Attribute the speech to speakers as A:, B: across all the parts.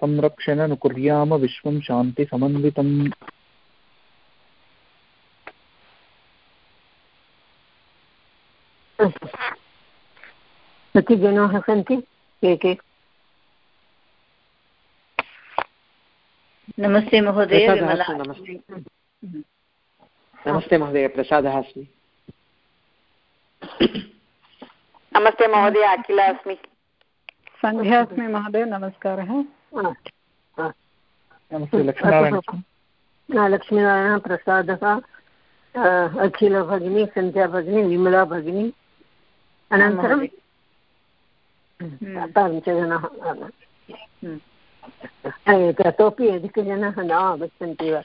A: संरक्षण अनुकुर्याम विश्वं शान्तिसमन्वितम्
B: कति जनाः सन्ति? के के
C: नमस्ते महोदय
D: नमस्ते महोदय प्रसादः अस्मि।
E: नमस्ते महोदय अखिला अस्मि।
F: सन्ध्या अस्मि महोदय नमस्कारः।
B: लक्ष्मीनारायणः। प्रसादः अखिलभगिनी सन्ध्या भगिनी विमला भगिनी अनन्तरं पञ्चजनाः ततोपि अधिकजनाः न आगच्छन्ति वा?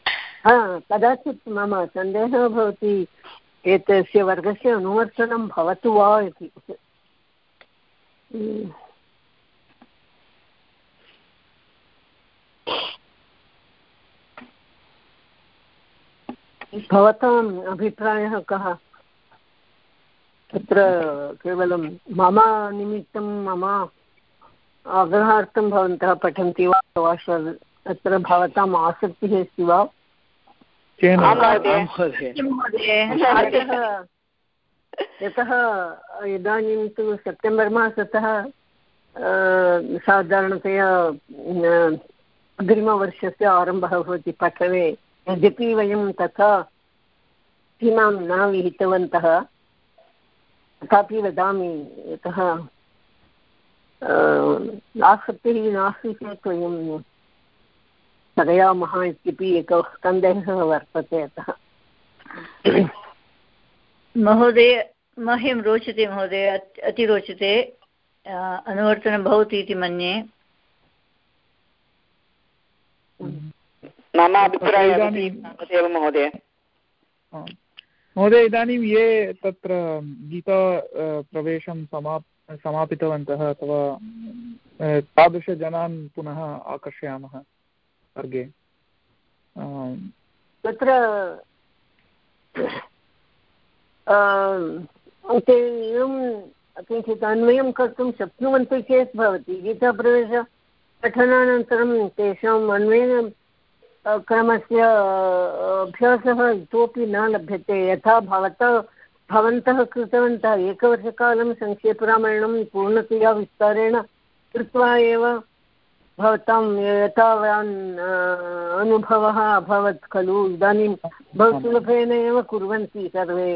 B: हा कदाचित् मम सन्देहः भवति एतस्य वर्गस्य अनुवर्तनं भवतु वा इति। भवताम् अभिप्रायः कः? तत्र केवलं मम निमित्तं मम आग्रहार्थं भवन्तः पठन्ति वा? अथवा तत्र भवताम् आसक्तिः अस्ति वा? यतः इदानीं तु सेप्टेम्बर् मासतः साधारणतया अग्रिमवर्षस्य आरम्भः भवति पठने। यद्यपि वयं तथा सीमां न विहितवन्तः, तथापि वदामि यतः आसक्तिः नास्ति चेत् वयं स्थगयामः इत्यपि एकः सन्देहः वर्तते अतः।
C: महोदय, मह्यं रोचते महोदय, अति रोचते अनुवर्तनं भवति इति मन्ये।
E: मम अभिप्रायः महोदय
A: महोदय। इदानीं ये तत्र गीता प्रवेशं समाप् समापितवन्तः अथवा तादृशजनान् पुनः आकर्षयामः वर्गे
B: तत्र ते एवं किञ्चित् अन्वयं कर्तुं शक्नुवन्ति चेत् भवति। गीताप्रवेश पठनानन्तरं तेषाम् अन्वयनं क्रमस्य अभ्यासः इतोपि न लभ्यते। यथा भवतः भवन्तः कृतवन्तः एकवर्षकालं संक्षेपरामायणं पूर्णतया विस्तारेण कृत्वा एव भवतां यथावान् अनुभवः अभवत् खलु। इदानीं बहु सुलभेन एव कुर्वन्ति सर्वे।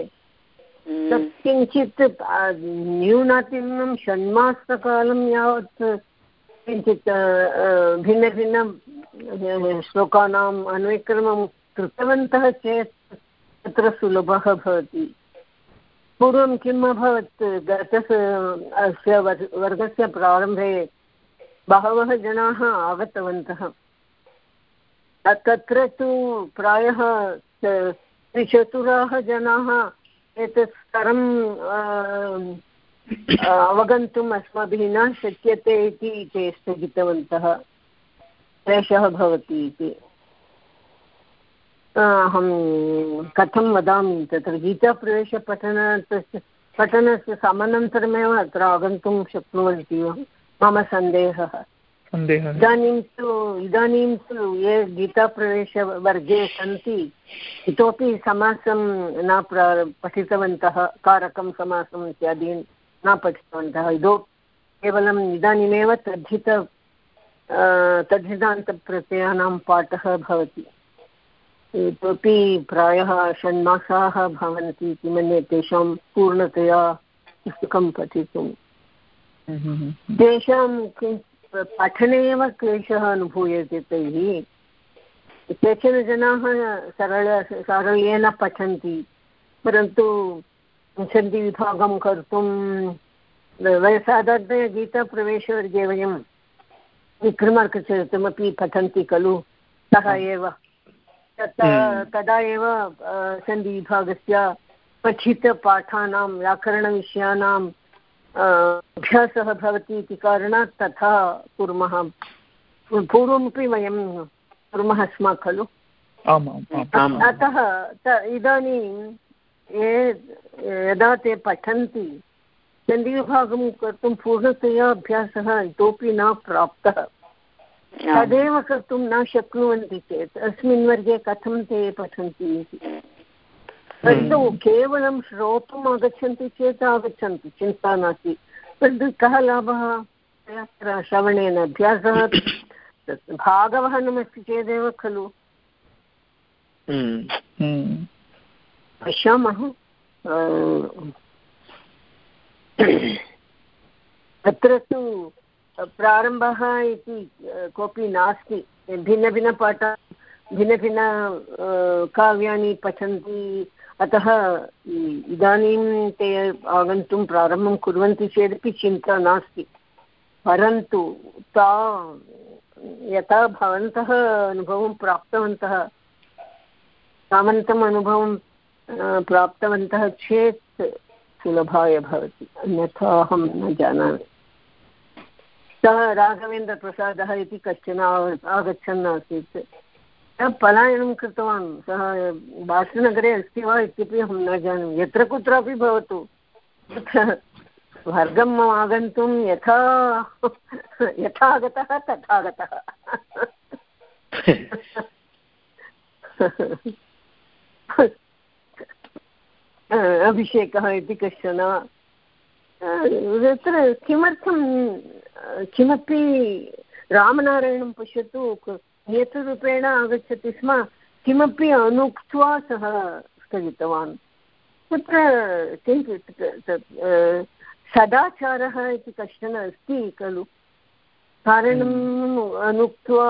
B: तत् किञ्चित् न्यूनातिन्यूनं षण्मासकालं यावत् किञ्चित् भिन्नभिन्न श्लोकानाम् अन्वयक्रमं कृतवन्तः चेत् तत्र सुलभः भवति। पूर्वं किम् अभवत्? गतस, अस्य वर्गस्य प्रारम्भे बहवः जनाः आगतवन्तः। तत्र तु प्रायः त्रिचतुराः जनाः एतत् स्तरं अवगन्तुम् अस्माभिः न शक्यते इति ते स्थगितवन्तः क्लेशः भवति इति। अहं कथं वदामि तत्र गीताप्रवेशपठनस्य पठनस्य समनन्तरमेव अत्र आगन्तुं शक्नुवन्ति वा? मम सन्देहः। इदानीं तु इदानीं तु ये गीताप्रवेशवर्गे सन्ति इतोपि समासं न प्र पठितवन्तः कारकं समासम् इत्यादीन्। न पठितवन्तः इदो केवलम् इदानीमेव तद्धित तद्धितान्तप्रत्ययानां पाठः भवति। इतोपि प्रायः षण्मासाः भवन्ति इति मन्ये तेषां पूर्णतया पुस्तकं पठितुं तेषां पठने एव क्लेशः अनुभूयते तैः। केचन जनाः सरल सारल्येन पठन्ति, परन्तु सन्धिविभागं कर्तुं साधारणतया गीताप्रवेशवर्गे वयं विक्रमार्कचरितमपि पठन्ति खलु सः एव। तदा एव सन्धिविभागस्य पठितपाठानां व्याकरणविषयाणां अभ्यासः भवति इति कारणात् तथा कुर्मः। पूर्वमपि वयं कुर्मः स्म खलु। अतः इदानीं ये यदा ते पठन्ति सन्धिविभागं कर्तुं पूर्णतया अभ्यासः इतोपि न प्राप्तः। तदेव कर्तुं न शक्नुवन्ति चेत् अस्मिन् वर्गे कथं ते पठन्ति इति। परन्तु केवलं श्रोतुम् आगच्छन्ति चेत् आगच्छन्ति चिन्ता नास्ति। परन्तु कः लाभः? अत्र श्रवणेन अभ्यासः भागवहनमस्ति चेदेव खलु। पश्यामः अत्र तु प्रारम्भः इति कोऽपि नास्ति। भिन्नभिन्नपाठा, भिन्नभिन्न काव्यानि पठन्ति। अतः इदानीं ते आगन्तुं प्रारम्भं कुर्वन्ति चेदपि चिन्ता नास्ति। परन्तु ता यथा भवन्तः अनुभवं प्राप्तवन्तः, सामन्तम् अनुभवं प्राप्तवन्तः चेत् सुलभाय भवति अन्यथा अहं न जानामि। सः राघवेन्द्रप्रसादः इति कश्चन आगच्छन् आसीत्। सः पलायनं कृतवान् सः बाष्पनगरे अस्ति वा इत्यपि अहं न जानामि यत्र कुत्रापि भवतु। वर्गम् आगन्तुं यथा यथा आगतः तथा आगतः। अभिषेकः इति कश्चन। तत्र किमर्थं किमपि रामनारायणं पश्यतु नेतृरूपेण आगच्छति स्म किमपि अनुक्त्वा सः स्थगितवान्। तत्र किञ्चित् सदाचारः इति कश्चन अस्ति खलु। कारणम् अनुक्त्वा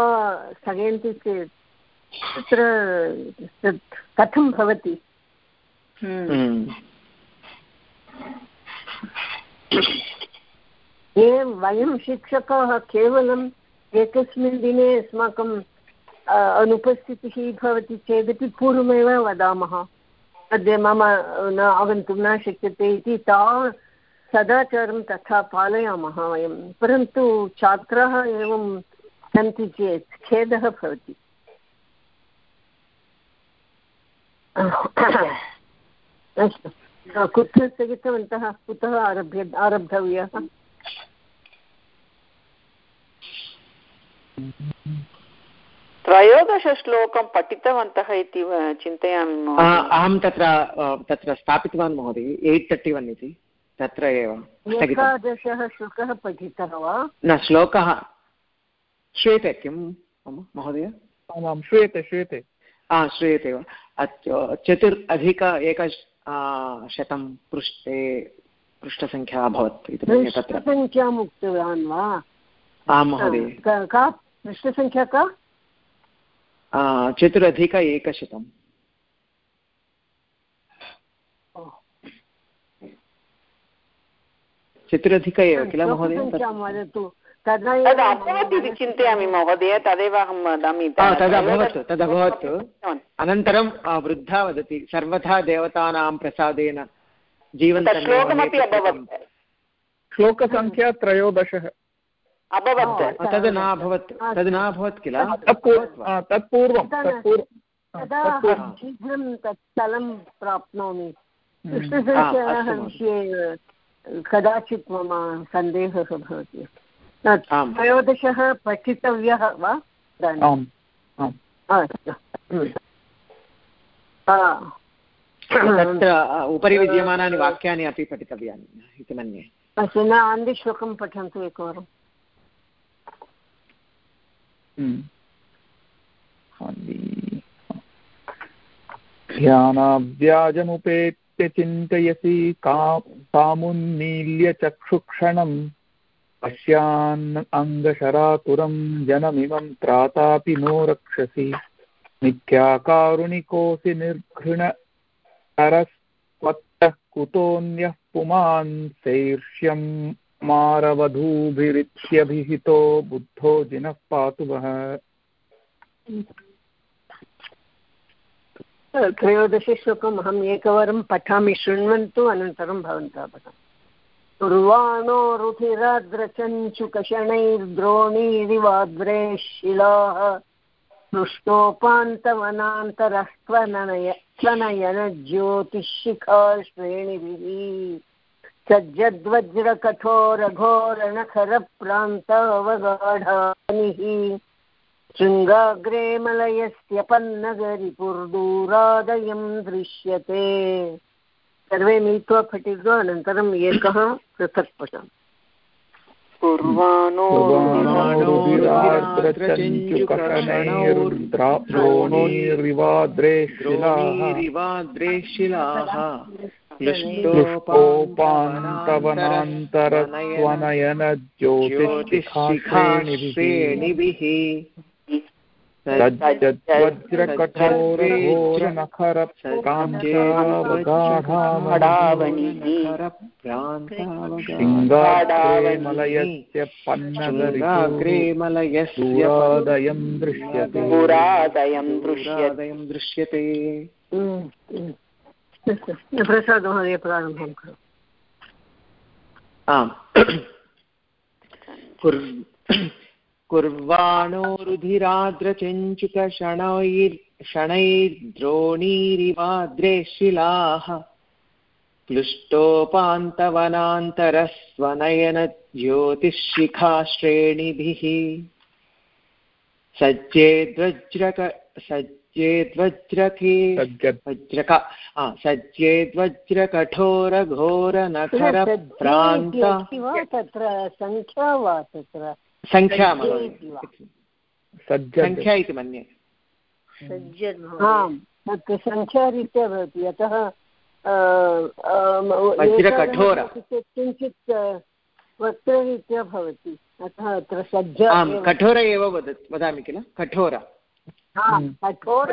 B: स्थगयन्ति चेत् तत्र तत् कथं भवति? हम्म। ये वयं शिक्षकाः केवलम् एकस्मिन् दिने अस्माकं अनुपस्थितिः भवति चेदपि पूर्वमेव वदामः। अद्य मम, न आगन्तुं न शक्यते इति ता सदाचारं तथा पालयामः वयं। परन्तु छात्राः एवं सन्ति चेत् खेदः भवति। अस्तु। कुत्र स्थगितवन्तः? कुतः आरभ्य आरब्धव्यः?
E: त्रयोदशश्लोकं पठितवन्तः इति चिन्तयामि
D: अहं तत्र तत्र स्थापितवान् महोदय एय्ट् तर्टि वन् इति। तत्र एव
B: एकादशः श्लोकः पठितः वा?
D: न श्लोकः। श्रूयते किं महोदय?
A: आमां श्रूयते श्रूयते।
D: हा श्रूयते वा। चतुर् अधिक एक शतं पृष्ठे पृष्ठसङ्ख्या अभवत् इति
B: तत्र। सङ्ख्याम् उक्तवान् वा?
D: आं महोदय।
B: का पृष्ठसङ्ख्या का?
D: चतुरधिक एकशतम्।
E: चतुरधिक
D: एव किल महोदय?
E: वदतु इति चिन्तयामि महोदय तदेव अहं वदामि
D: तदभवत् तदभवत् अनन्तरं वृद्धा वदति सर्वथा देवतानां प्रसादेन
E: जीवनश्लोकमपि अभवत्।
A: श्लोकसङ्ख्या त्रयोदशः।
E: अभवत्।
D: तद् न अभवत् तद् न अभवत् किल?
A: तत्पूर्वं
B: शीघ्रं तत् स्थलं प्राप्नोमि। विषये कदाचित् मम सन्देहः भवति। त्रयोदशः पठितव्यः वा?
D: तत्र उपरि विद्यमानानि वाक्यानि अपि पठितव्यानि इति मन्ये।
B: अस्तु न अन्धिश्लोकं पठन्तु एकवारम्।
A: ध्यानाव्याजमुपेत्य चिन्तयसि का कामुन्मील्य चक्षुक्षणम् पश्यान् अङ्गशरातुरं जनमिमं त्रातापि नो रक्षसि। मिथ्याकारुणिकोऽसि निर्घृणकरस्त्वत्तः कुतोऽन्यः पुमान् शैर्ष्यम् मारवधूभिरित्यभिहितो बुद्धो जिनः पातु वः।
B: त्रयोदशश्लोकम् अहम् एकवारं पठामि, शृण्वन्तु, अनन्तरं भवन्तः पठन्तु कुर्वाणो रुधिराद्रचञ्चुकषणैर्द्रोणीरिवाद्रे शिलाः पृष्ठोपान्तवनान्तरस्त्वनय त्वनयनज्योतिःशिखा श्रेणिभिः सज्जद्वज्रकठोरघोरणखरप्रान्तावगाढानिः शृङ्गाग्रे मलयस्य पन्नगरिपुर्दूरादयं दृश्यते। सर्वे मिलित्वा पठित्वा अनन्तरम् एकः पृथक् पठामि
E: कुर्वाणो
A: रुधिराद्रचञ्चुकषणैर्द्रोणीरिवाद्रेशिलाः सिङ्गाडावनीमलयस्य
D: शृङ्गाग्रे
A: दृश्यते
E: पुरादयं दृश्यते
D: पुरादयं दृश्यते
B: प्रसाद महोदय प्रारम्भं करोतु
D: आम् कुर्वाणो रुधिराद्रचञ्चुकशणैर् शणैर्द्रोणीरिवाद्रे शिलाः प्लुष्टोपान्तवनान्तरस्वनयनज्योतिःशिखाश्रेणिभिः सज्जेद्वज्रक सज्जेद्वज्रके वज्रक हा सज्जेद्वज्रकठोरघोरनखरप्रान्त
B: तत्र सङ्ख्या वा तत्र?
D: सङ्ख्या सङ्ख्या इति मन्ये।
B: आम् तत् सङ्ख्यारीत्या भवति। यतः
D: वज्रकठोर।
B: किञ्चित् वक्त्ररीत्या भवति। अतः अत्र सज्ज
D: कठोर एव वद वदामि किल? कठोर।
B: कठोर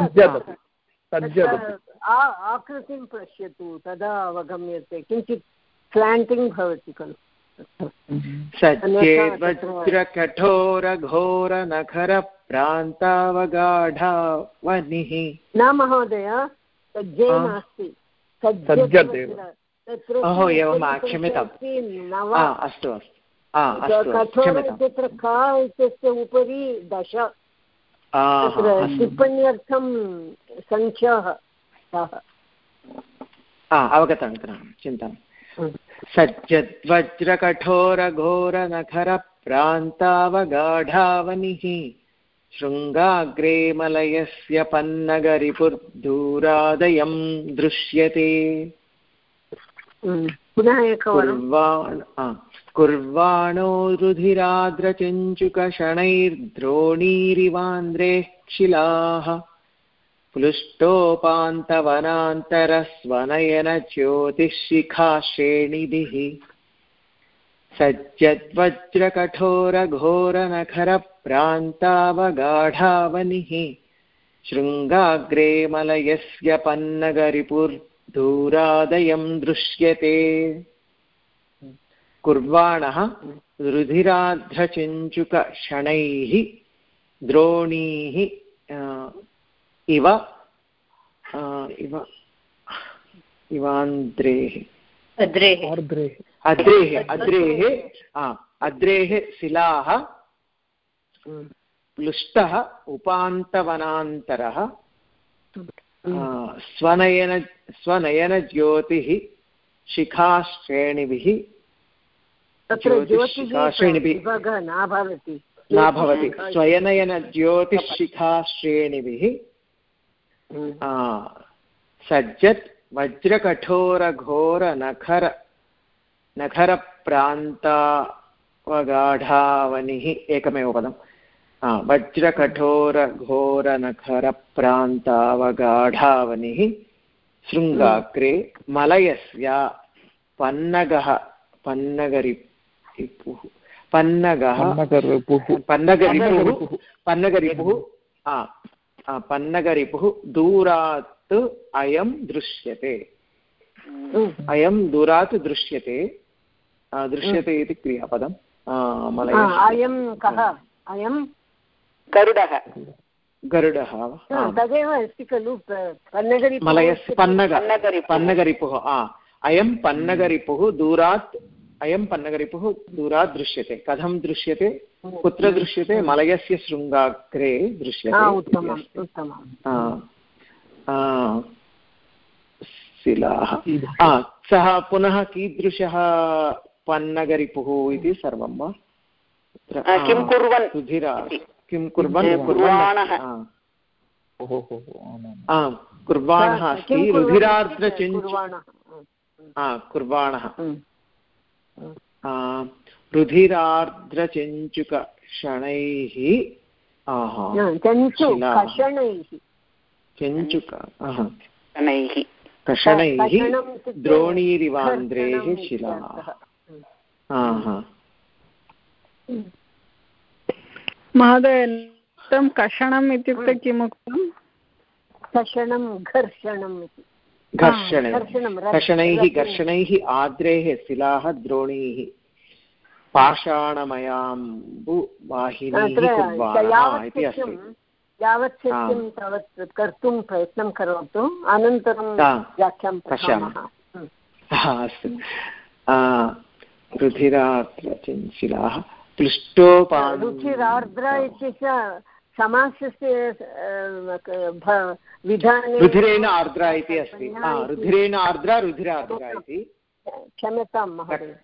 B: आकृतिं पश्यतु तदा अवगम्यते। किञ्चित् स्लाण्टिङ्ग् भवति खलु।
D: सज्जेद्वज्रकठोरघोरनखरप्रान्तावगाढावनिः
B: न महोदय सज्जे. नास्ति। सज्जत्
A: एव।
B: तत्र- तत्र
D: एवं क्षम्यताम्।
B: अस्ति,
D: अस्तु।
B: कठोर इत्यत्र इत्यस्य उपरि दश। तत्र टिप्पण्यर्थं सङ्ख्याः ताः
D: आ, अवगतम् अवगतं। चिन्ता सज्जद्वज्रकठोरघोरनखरप्रान्तावगाढावनिः शृङ्गाग्रे मलयस्य पन्नगरिपुर्दूरादयं दृश्यते।
B: पुनः एकवारं
D: कुर्वाणो रुधिराद्रचञ्चुकषणैर्द्रोणीरिवान्द्रेः शिलाः प्लुष्टोपान्तवनान्तरस्वनयनज्योतिःशिखाश्रेणिभिः सज्जद्वज्रकठोरघोरनखरप्रान्तावगाढावनिः शृङ्गाग्रे मलयस्य पन्नगरिपुर्दूरादयं दृश्यते। कुर्वाणः रुधिराध्रचिञ्चुकषणैः द्रोणीः इव इव इवान्द्रेः।
C: अद्रेः।
D: अद्रेः अद्रेः। अद्रेः शिलाः प्लुष्टः उपान्तवनान्तरः स्वनयन स्वनयनज्योतिः शिखाश्रेणिभिः।
B: तत्र न भवति।
D: स्वयनयनज्योतिःशिखाश्रेणिभिः
B: हम्म।
D: सज्जत् वज्रकठोरघोरनखर नखरप्रान्तावगाढावनिः एकमेव पदम् आ, वज्रकठोरघोरनखरप्रान्तावगाढावनिः शृङ्गाग्रे मलयस्य पन्नगः पन्नगरिपुः पन्नगः
A: पन्नगरिपुः
D: पन्नगरिपुः पन्नगरिपुः दूरात् अयं दृश्यते। अयं दूरात् दृश्यते। दृश्यते इति
B: हा,
D: मलयस्य
B: अयं कः? अयं
E: गरुडः।
D: गरुडः।
B: तदेव अस्ति खलु
D: मलयस्य पन्नग पन्नगरिपुः। अयं पन्नगरिपुः दूरात् अयं पन्नगरिपुः दूरात् दृश्यते। कथं दृश्यते? कुत्र दृश्यते? मलयस्य शृङ्गाग्रे दृश्यते शिलाः। सः पुनः कीदृशः पन्नगरिपुः इति सर्वं वा?
E: किं कुर्वन्?
D: रुधिरा किं कुर्वन्? कुर्वाणः। कुर्वाणः अस्ति। रुधिरार्द्रचिञ्च। कुर्वाणः? रुधिरार्द्रचञ्चुकक्षणैः चञ्चुक कषणैः। द्रोणीरिवान्द्रेः शिलाः।
F: महोदय तं कषणम् इत्युक्ते किम् उक्तं
B: कषणं घर्षणम् इति।
D: घर्षणैः। घर्षणैः आद्रेः शिलाः द्रोणीः। पाषाणमयाम्बुवाहिनीः इति अस्ति।
B: यावत् शक्यं तावत् कर्तुं प्रयत्नं करोतु। अनन्तरं व्याख्यां पश्यामः।
D: अस्तु। रुधिरात्रशिलाः रुचिरार्द्र
B: इत्यस्य समासस्य विधाने
D: रुधिरेण आर्द्रा इति अस्ति। रुधिरेण आर्द्रा रुधिरार्द्रा इति।
B: क्षम्यतां महोदय।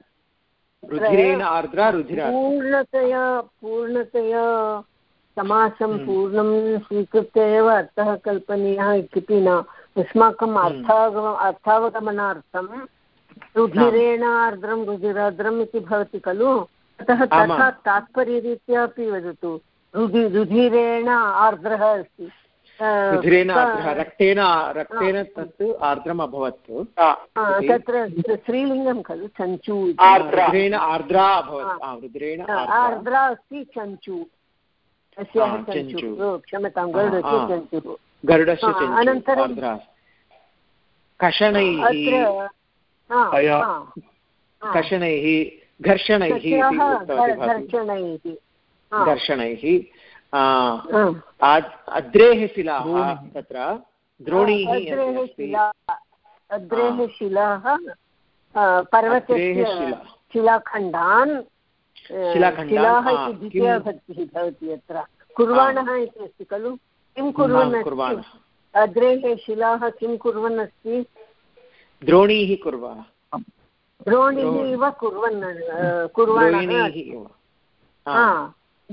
D: रुधिरेण आर्द्रा रुधिरा।
B: पूर्णतया पूर्णतया समासं हम्म। पूर्णं स्वीकृत्य एव अर्थः कल्पनीयः इत्यपि न। अस्माकम् हम्म। अर्थागम अर्थावगमनार्थं रुधिरेण आर्द्रं रुधिरार्द्रम् इति भवति खलु? अतः तथा तात्पर्यरीत्या अपि वदतु। रुधि रुधिरेण आर्द्रः अस्ति।
D: रुधिरेण आर्द्रः रक्तेन रक्तेन तत् आर्द्रम् अभवत्
B: तत्र स्त्रीलिङ्गं खलु चञ्चु
D: रुधिरेण आर्द्रा. अभवत्। रुधिरेण
B: आर्द्रा। अस्ति चञ्चु। तस्याः चञ्चु। क्षम्यतां गरुडस्य चञ्चुः।
D: गरुडस्य
B: अनन्तरं
D: कषणैः कषणैः घर्षणैः
B: घर्षणैः
D: घर्षणैः। अद्रेः शिलाः तत्र द्रोणीः
B: अद्रेः शिलाः पर्वतस्य शिलाखण्डान् शिलाः इति द्वितीयाभक्तिः भवति अत्र कुर्वाणः इति अस्ति खलु? किं कुर्वन् अग्रेः शिलाः किं कुर्वन् अस्ति?
D: द्रोणीः कुर्वः।
B: द्रोणीः इव कुर्वन् कुर्वाणः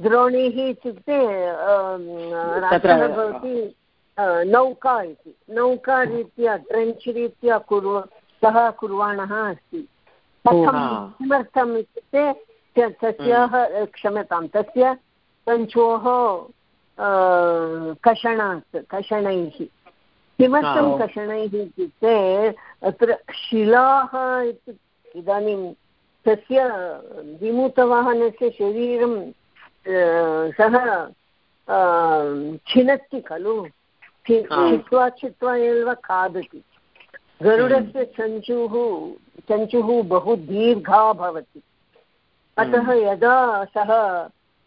B: द्रोणीः इत्युक्ते भवति नौका इति। नौकारीत्या ट्रेञ्च् रीत्या कुर्व सः कुर्वाणः अस्ति। कथं किमर्थम् इत्युक्ते तस्याः क्षम्यतां तस्य पञ्चोः कषणात् कषणैः किमर्थं कषणैः इत्युक्ते अत्र शिलाः इत्युक्ते इदानीं तस्य विमुतवाहनस्य शरीरं सः छिनत्ति खलु? छित्त्वा छित्त्वा एव खादति। गरुडस्य चञ्चुः चञ्चुः बहु दीर्घा भवति। अतः यदा सः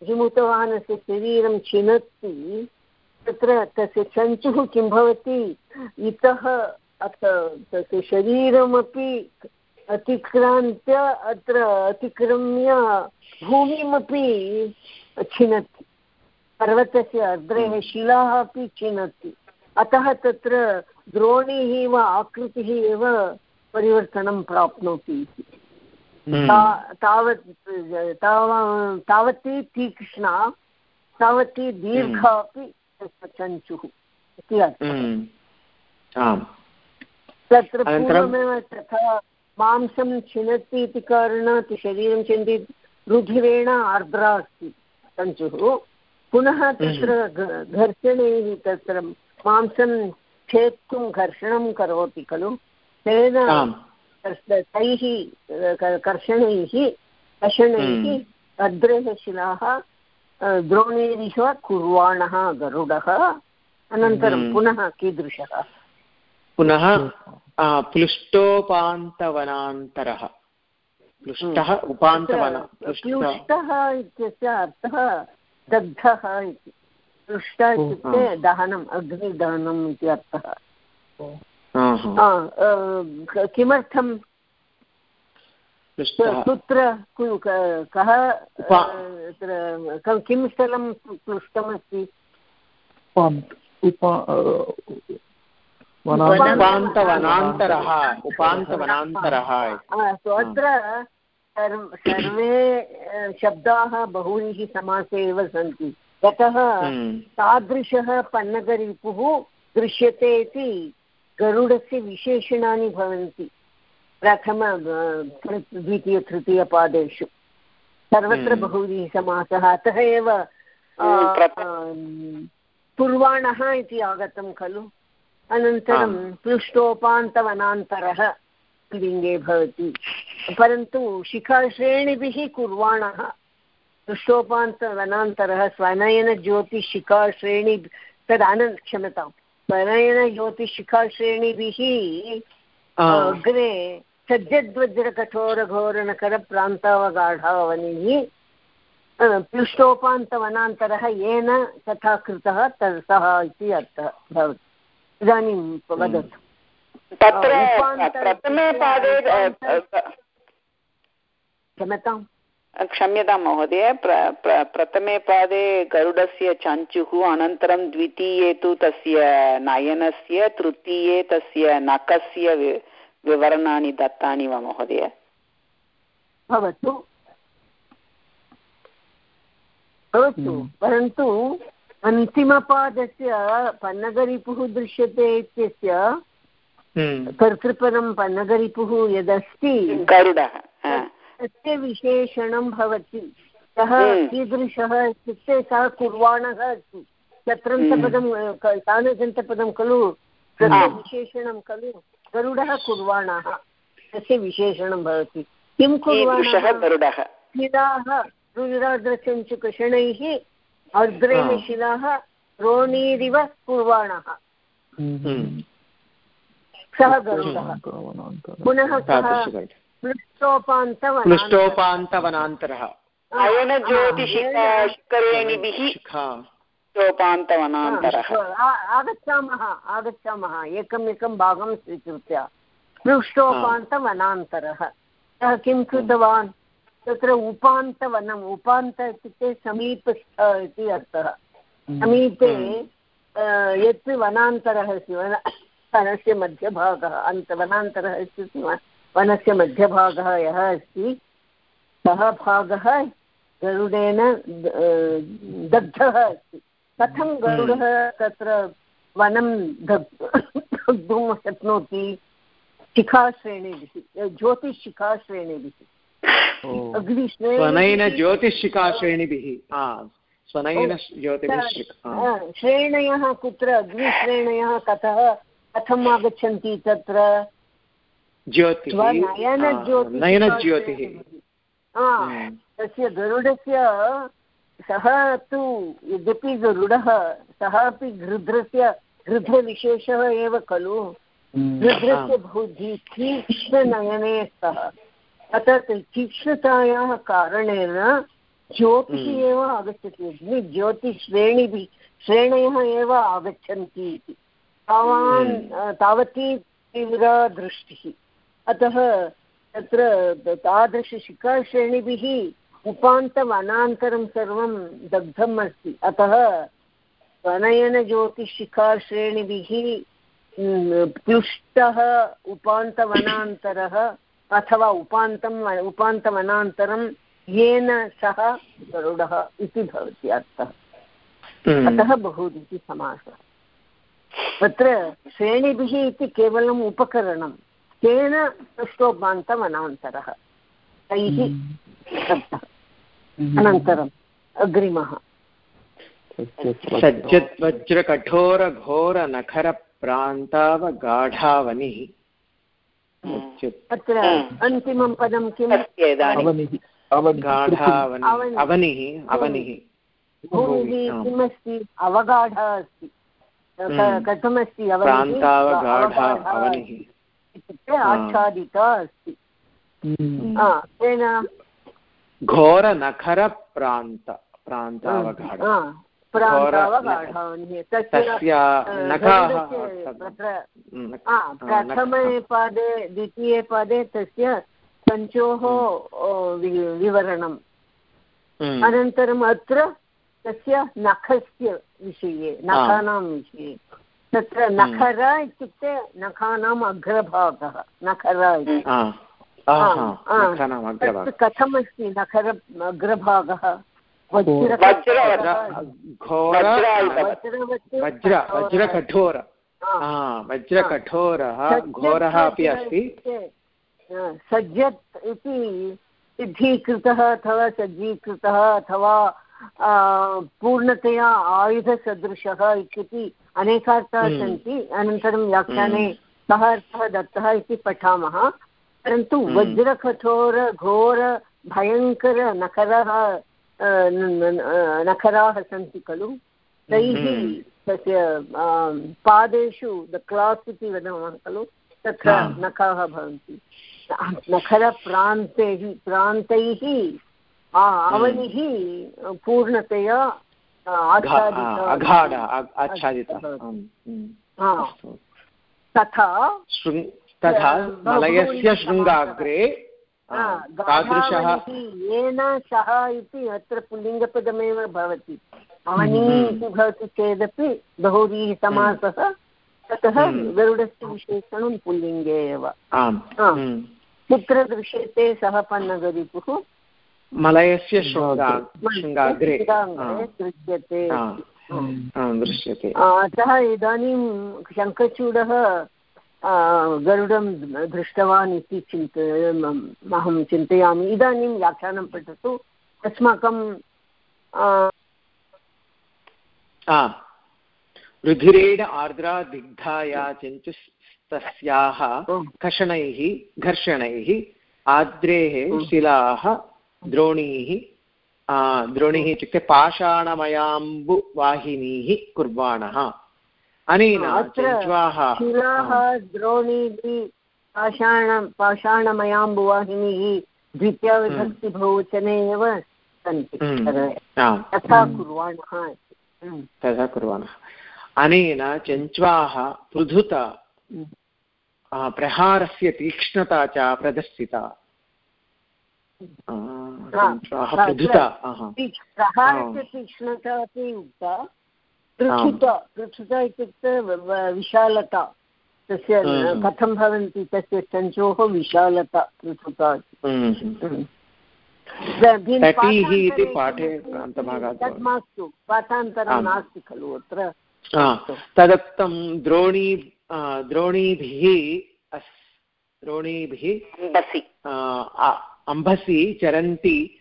B: विमुतवाहनस्य शरीरं छिनत्ति तत्र तस्य चञ्चुः किं भवति? इतः तस्य शरीरमपि अतिक्रान्त्य अत्र अतिक्रम्य भूमिमपि छिनत्ति पर्वतस्य अग्रेः शिलाः अपि छिनत्ति अतः तत्र द्रोणीः वा आकृतिः एव परिवर्तनं प्राप्नोति इति। हम्म। तावत् तावती तीक्ष्णा तावती दीर्घा अपि चञ्चुः इति
D: हम्म।
B: तत्र पूर्वमेव तथा मांसं छिनत्ति इति कारणात् शरीरं छिन्ति रुधिरेण आर्द्रा अस्ति। तञ्चुः पुनः तत्र घर्षणैः तत्र मांसं छेत्तुं घर्षणं करोति खलु। तेन तैः कर्षणैः कषणैः अद्रेः शिलाः द्रोणैरिव कुर्वाणः गरुडः। अनन्तरं पुनः कीदृशः?
D: पुनः प्लुष्टोपान्तवनान्तरः। प्लुष्टः उपान्तवन
B: प्लुष्टः इत्यस्य अर्थः दग्धः इति। पृष्ट इत्युक्ते दहनम् अग्निदहनम् इति अर्थः। किमर्थं कुत्र कः क- स्थलं क्लिष्टमस्ति
D: उपान्तवनान्तरः उपान्तवनान्तरः।
B: अस्तु अत्र सर्वे शब्दाः बहुभिः समासे एव सन्ति। यतः
D: हम्म.
B: तादृशः पन्नगरिपुः दृश्यते इति गरुडस्य विशेषणानि भवन्ति। प्रथम द्वितीयतृतीयपादेषु सर्वत्र
D: हम्म.
B: बहुव्रीः समासः। अतः एव अ,
E: हम्म,
B: कुर्वाणः इति आगतं खलु। अनन्तरं. पृष्ठोपान्तवनान्तरः लिङ्गे भवति। परन्तु शिखाश्रेणिभिः कुर्वाणः पृष्ठोपान्तवनान्तरः स्वनयनज्योतिशिखाश्रेणि तद् अनन् क्षम्यतां स्वनयनज्योतिशिखाश्रेणिभिः अग्रे सज्जद्वज्रकठोरघोरणकरप्रान्तावगाढावनिः पृष्ठोपान्तवनान्तरः येन तथा कृतः तत् सः इति अर्थः भवति। इदानीं वदतु।
E: तत्र
B: उपान्त-
E: प्रथमे पादे अ,
B: क्षम्यताम्।
E: क्षम्यतां महोदय प्र प्र- प्रथमे पादे गरुडस्य चञ्चुः अनन्तरं द्वितीये तु तस्य नयनस्य तृतीये तस्य नखस्य विवरणानि दत्तानि वा महोदय?
B: भवतु। भवतु
A: हम्म।
B: परन्तु अन्तिमपादस्य पन्नगरिपुः दृश्यते इत्यस्य
D: हम्म.
B: कर्तृपदं पन्नगरिपुः यदस्ति
E: गरुडः
B: तस्य विशेषणं भवति। सः
E: हम्म.
B: कीदृशः इत्युक्ते सः कुर्वाणः अस्ति। शत्रन्तपदं क- सानजन्तपदं खलु। तस्य विशेषणं खलु। गरुडः कुर्वाणः। तस्य विशेषणं भवति। किं कुर्वाणः?
E: गरुडः?
B: शिलाः रुद्राद्रचञ्चुकषणैः
D: हा.
B: शिलाः रोणीरिव कुर्वाणः. सः गरुडः। पुनः सः. पृष्ठोपान्तवनान्तरः आगच्छामः आगच्छामः। एकम् एकं भागं स्वीकृत्य। पृष्ठोपान्तवनान्तरः सः किं कृतवान्? तत्र उपान्तवनम् उपान्त इत्युक्ते समीपस्थ इति अर्थः। समीपे अ, यत् वनान्तरः अस्ति वन वनस्य मध्यभागः अन्त वनान्तरः इत्युक्ते वनस्य मध्यभागः यः अस्ति सः भागः गरुडेन दग्धः अस्ति। कथं गरुडः तत्र वनं दग्- दग्धुं शक्नोति? शिखाश्रेणिभिः ज्योतिश्शिखाश्रेणिभिः अग्निश्रेणी
D: स्वनयन ज्योतिषिकाश्रेणिभिः। हा स्वनयन ज्योतिषिक
B: श्रेणयः कुत्र? अग्निश्रेणयः कथः कथम् आगच्छन्ति तत्र?
D: ज्योतिः। नयनज्योतिः हम्म.
B: तस्य गरुडस्य सः तु यद्यपि गरुडः सः अपि गृध्रस्य गृध्रविशेषः एव खलु। गृध्रस्य बहु तीक्ष्णनयने स्तः। अतः तीक्ष्णतायाः कारणेन ज्योतिः
D: हम्म.
B: एव आगच्छति अग्नि ज्योतिश्रेणिभिः श्रेणयः एव आगच्छन्ति इति तावान्
D: हम्म.
B: तावती तीव्रा दृष्टिः अतः तत्र तादृशशिखाश्रेणिभिः उपान्तवनान्तरं सर्वं दग्धम् अस्ति अतः वनयनज्योतिशिखाश्रेणिभिः प्लुष्टः उपान्तवनान्तरः अथवा उपान्तं उपान्तवनान्तरं येन सह गरुडः इति भवति अर्थः। अतः बहुदिति समासः। तत्र श्रेणिभिः इति केवलम् उपकरणं तेन पृष्ठोपान्तमनान्तरः। तैः दत्तः अनन्तरम् अग्रिमः।
D: सज्जद्वज्रकठोरघोरनखरप्रान्तावगाढावनिः।
B: अत्र अन्तिमं पदं किम्?
A: अवनिः। अवनिः।
B: किमस्ति? अवगाढः अस्ति। कथमस्ति इत्युक्ते आच्छादिता अस्ति। तेन
D: घोरनखरप्रान्त प्रान्तावगाढ।
B: प्रथमे पादे द्वितीये पादे तस्य सञ्चोः ओ, वि- विवरणम्।
D: हम्म,
B: अनन्तरम् अत्र तस्य नखस्य विषये नखानां विषये। तत्र नखर इत्युक्ते नखानाम् अग्रभागः नखर इति। कथमस्ति नखर अग्रभागः? वज्र
D: वज्रकठोर
B: हा।
D: हा, वज्रकठोरः घोरः अपि अस्ति
B: सज्जत् इति सिद्धीकृतः अथवा सज्जीकृतः अथवा पूर्णतया आयुधसदृशः इत्यपि अनेकार्थाः
D: हम्म।
B: सन्ति अनन्तरं व्याख्याने कः अर्थः दत्तः इति पठामः परन्तु
D: हम्म।
B: वज्रकठोर घोर भयङ्कर नखरः अ, न- न- न- नखराः सन्ति खलु। तैः
D: हम्म।
B: तस्य पादेषु द क्लास् इति वदामः खलु तत्र। नखाः भवन्ति। नखरप्रान्तैः प्रान्तैः आवलिः पूर्णतया
D: हम्म,
B: हा,
D: अस्तु।
B: तथा
D: तथा मलयस्य शृङ्गाग्रे तादृशः
B: गाढावलिः येन सः इति अत्र पुल्लिङ्गपदमेव भवति अवनी
D: हम्म।
B: इति भवति चेदपि बहुव्रीः समासः ततः
D: हम्म।
B: गरुडस्य विशेषणं पुल्लिङ्गे एव
D: आम्
B: हा।
D: हम्म।
B: कुत्र दृश्यते सः पन्नगरिपुः
D: मलयस्य शृङ्गा शृङ्गाग्रे
B: शृङ्गाग्रे दृश्यते
D: आ,
B: हम्म।
D: आ, दृश्यते
B: अतः इदानीं शङ्खचूडः आ, गरुडं दृष्टवान् इति चिन्त अहं चिन्तयामि। इदानीं व्याख्यानं पठतु। अस्माकं
D: रुधिरेण आर्द्रा दिग्धाया चिन्तस्तस्याः कषणैः घर्षणैः आर्द्रेः शिलाः द्रोणीः द्रोणीः इत्युक्ते पाषाणमयाम्बुवाहिनीः कुर्वाणः। अनेन
B: अत्र शिलाः द्रोणीः पाषाण पाषाणमयाम्बुवाहिनीः द्वितीयविभक्तिबहुवचने एव सन्ति।
D: हम्म।
B: तथा कुर्वाणः हम्म।
D: तथा कुर्वाणः। अनेन चञ्च्वाः पृथुत
B: हम्म।
D: प्रहारस्य तीक्ष्णता च प्रदर्शिता।
B: प्रहारस्य तीक्ष्णता अपि उक्ता। पृथुत पृथुत इत्युक्ते विशालता। तस्य
D: हम्म।
B: कथं भवन्ति तस्य चञ्चोः विशालता पृथुता
D: हम्म। इति पाठे अन्तभागात्
B: तद्
D: भवति।
B: मास्तु। पाठान्तरं नास्ति खलु अत्र
D: तदर्थं द्रोणी द्रोणीभिः द्रोणीभिः अम्भसि चरन्ति।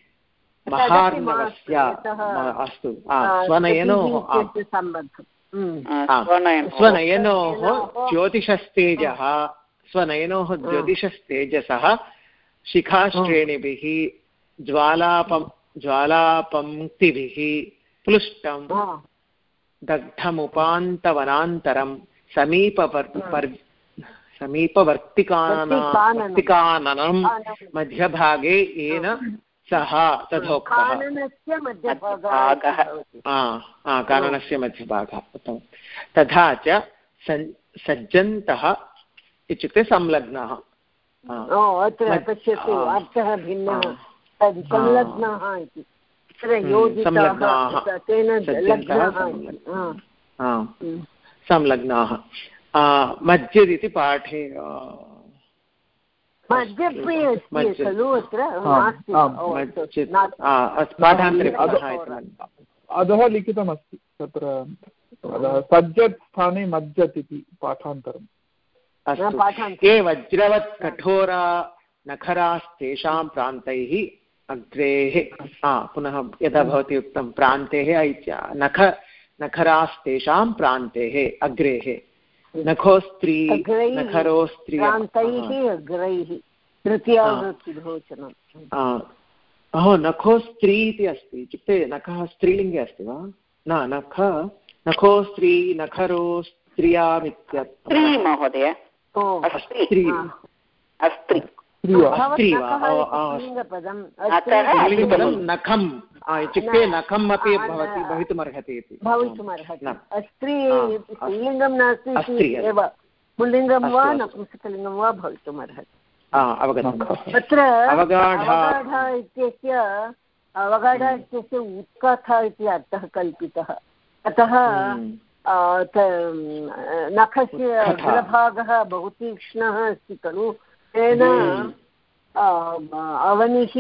D: महार्णवस्य अस्तु स्वनयनोः
E: स्वनयन।
D: ज्योतिषस्तेजः स्वनयनोः ज्योतिषस्तेजसः शिखाश्रेणिभिः ज्वालापं ज्वालापङ्क्तिभिः प्लुष्टं दग्धमुपान्तवनान्तरं समीपवर् पर्- समीपवर्तिकाना
B: वर्तिकाननं।
D: वर्तिकाननं मध्यभागे येन सः तथोक्तः
B: काननस्य मध्यभागः
D: उत्तमं तथा च सज्जन्तः इत्युक्ते संलग्नः।
B: अत्र पश्यतु अर्थः भिन्नः। तद् संलग्नाः इति।
D: हम्म, संलग्नाः। आ,
B: हम्म।
D: इति पाठे
B: मद्यपि अस्ति। खलु
A: अध- लिखितमस्ति तत्र सज्जत् स्थाने मज्जत् इति पाठान्तरम्।
D: ये वज्रवत् कठोरा नखरास्तेषां प्रान्तैः अग्रेः पुनः यदा भवती उक्तं प्रान्तेः नख नखरास्तेषां प्रान्तेः अग्रेः नखोस्त्री नखरोस्त्री।
B: अग्रैः तृतीयावृत्तिभोजनम्
D: आ, अहो नखो स्त्री इति अस्ति। इत्युक्ते नखः स्त्रीलिङ्गे अस्ति वा? न नख नखो स्त्री नखरो स्त्रियामित्यत्र
E: स्त्री महोदय
D: अस्त्री। नखम्। इत्युक्ते नखम् अपि भवति भवितुमर्हति इति।
B: भवितुमर्हति। अस्त्री पुल्लिङ्गं नास्ति एव। पुल्लिङ्गं वा नपुंसकलिङ्गं वा भवितुमर्हति। तत्र अवगाढ। इत्यस्य अवगाढ इत्यस्य उत्काथा इति अर्थः कल्पितः। अतः नखस्य अग्रभागः बहु तीक्ष्णः अस्ति खलु। तेन अवनिः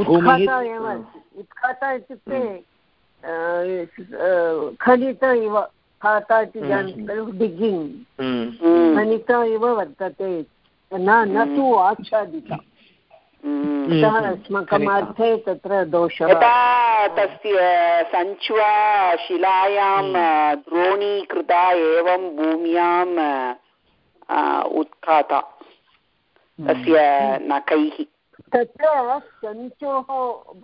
B: उत्खाता एव अस्ति। उत्खाता इत्युक्ते खनित इव खाता इति जानन्ति खलु डिग्गिङ्ग् खनित इव वर्तते। न न तु आच्छादिता। अतः अस्माकम् अर्थे तत्र दोषः
E: तस्य सञ्च्वा शिलायां द्रोणीकृता एवं भूम्याम् उत्खाता। तस्य नखैः।
B: तत्र चञ्चोः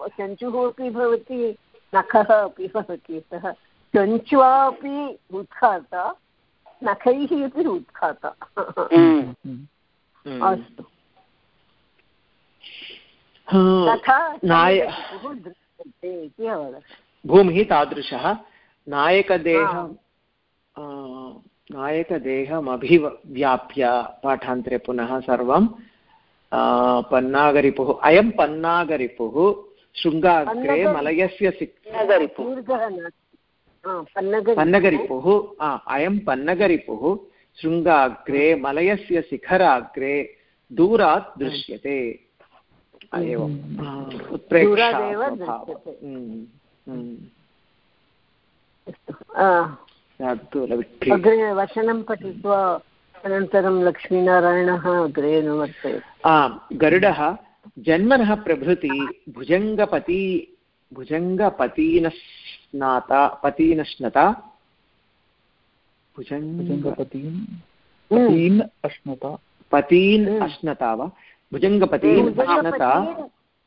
B: चञ्चुः अपि भवति नखः अपि भवति। अतः चञ्च्वा अपि उत्खाता नखैः अपि उत्खाता अस्तु।
D: भूमिः तादृशः। नायकदेह नायकदेहमभिव्याप्य पाठान्तरे पुनः सर्वं पन्नागरिपुः अयं पन्नागरिपुः शृङ्गाग्रे मलयस्य पन्नगरिपुः। अयं पन्नगरिपुः शृङ्गाग्रे मलयस्य शिखराग्रे दूरात् दृश्यते। एवम्
B: अग्रे वचनं पठित्वा अनन्तरं लक्ष्मीनारायणः अग्रे वर्तते
D: आम् गरुडः जन्मनः प्रभृति भुजङ्गपति भुजङ्गपतीनस्नाता पतीनश्नता।
A: भुजङ्गपतीन् अश्नता।
D: पतीन् अश्नता वा? भुजङ्गपतीन् अश्नता।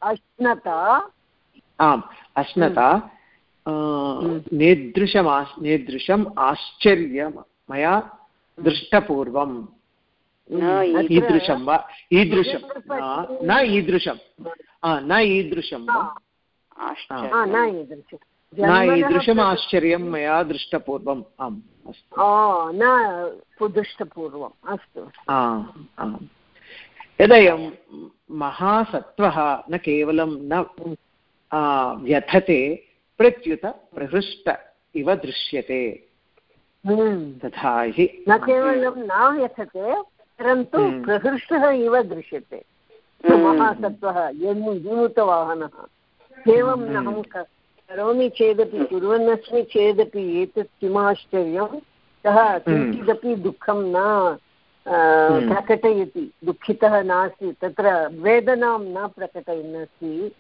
B: अश्नता।
D: आम् अश्नता। नेदृशमा नेदृशम् आश्चर्य मया दृष्टपूर्वम् ईदृशं। वा ईदृशं। न ईदृशं। न ईदृशं वा। न ईदृशम् आश्चर्यं मया दृष्टपूर्वम्। आम्
B: अस्तु। न दृष्टपूर्वम् अस्तु
D: यदयं महासत्त्वः न केवलं न व्यथते प्रत्युत प्रहृष्ट इव दृश्यते। तथा हि
B: न केवलं न व्यथते परन्तु प्रहृष्टः इव दृश्यते। महासत्त्वः जीवितवाहनः एवम् अहं करोमि चेदपि कुर्वन्नस्मि चेदपि एतत् किमाश्चर्यं सः किञ्चिदपि दुःखं न प्रकटयति। दुःखितः नास्ति तत्र वेदनां न प्रकटयन् अस्ति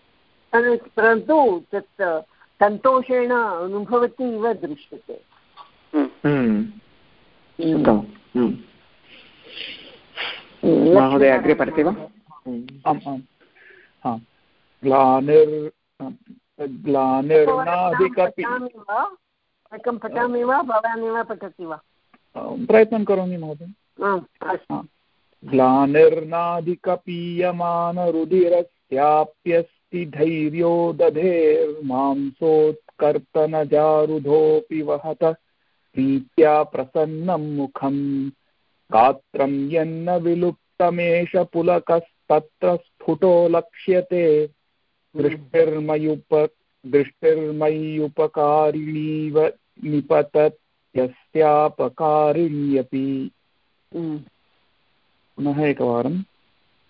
B: परन्तु तत् सन्तोषेण अनुभवति इव दृश्यते।
D: महोदय अग्रे पठति वा?
A: आम् आम्। ग्लानिर् ग्लानिर्नाधिकपि
B: एकं पठामि वा? भवान् एव पठति वा?
A: प्रयत्नं करोमि महोदय। ग्लानिर्नाधिकपीयमानरुधिरस्याप्यस्ति धैर्यो दधेर्मांसोत्कर्तनजारुधोऽपि वहत प्रीत्या प्रसन्नं मुखम्। गात्रं यन्न विलुप्तमेष पुलकस्तत्र स्फुटो लक्ष्यते। दृष्टिर्मयुप दृष्टिर्मय्युपकारिणीव निपतत् यस्यापकारिण्यपि। पुनः एकवारं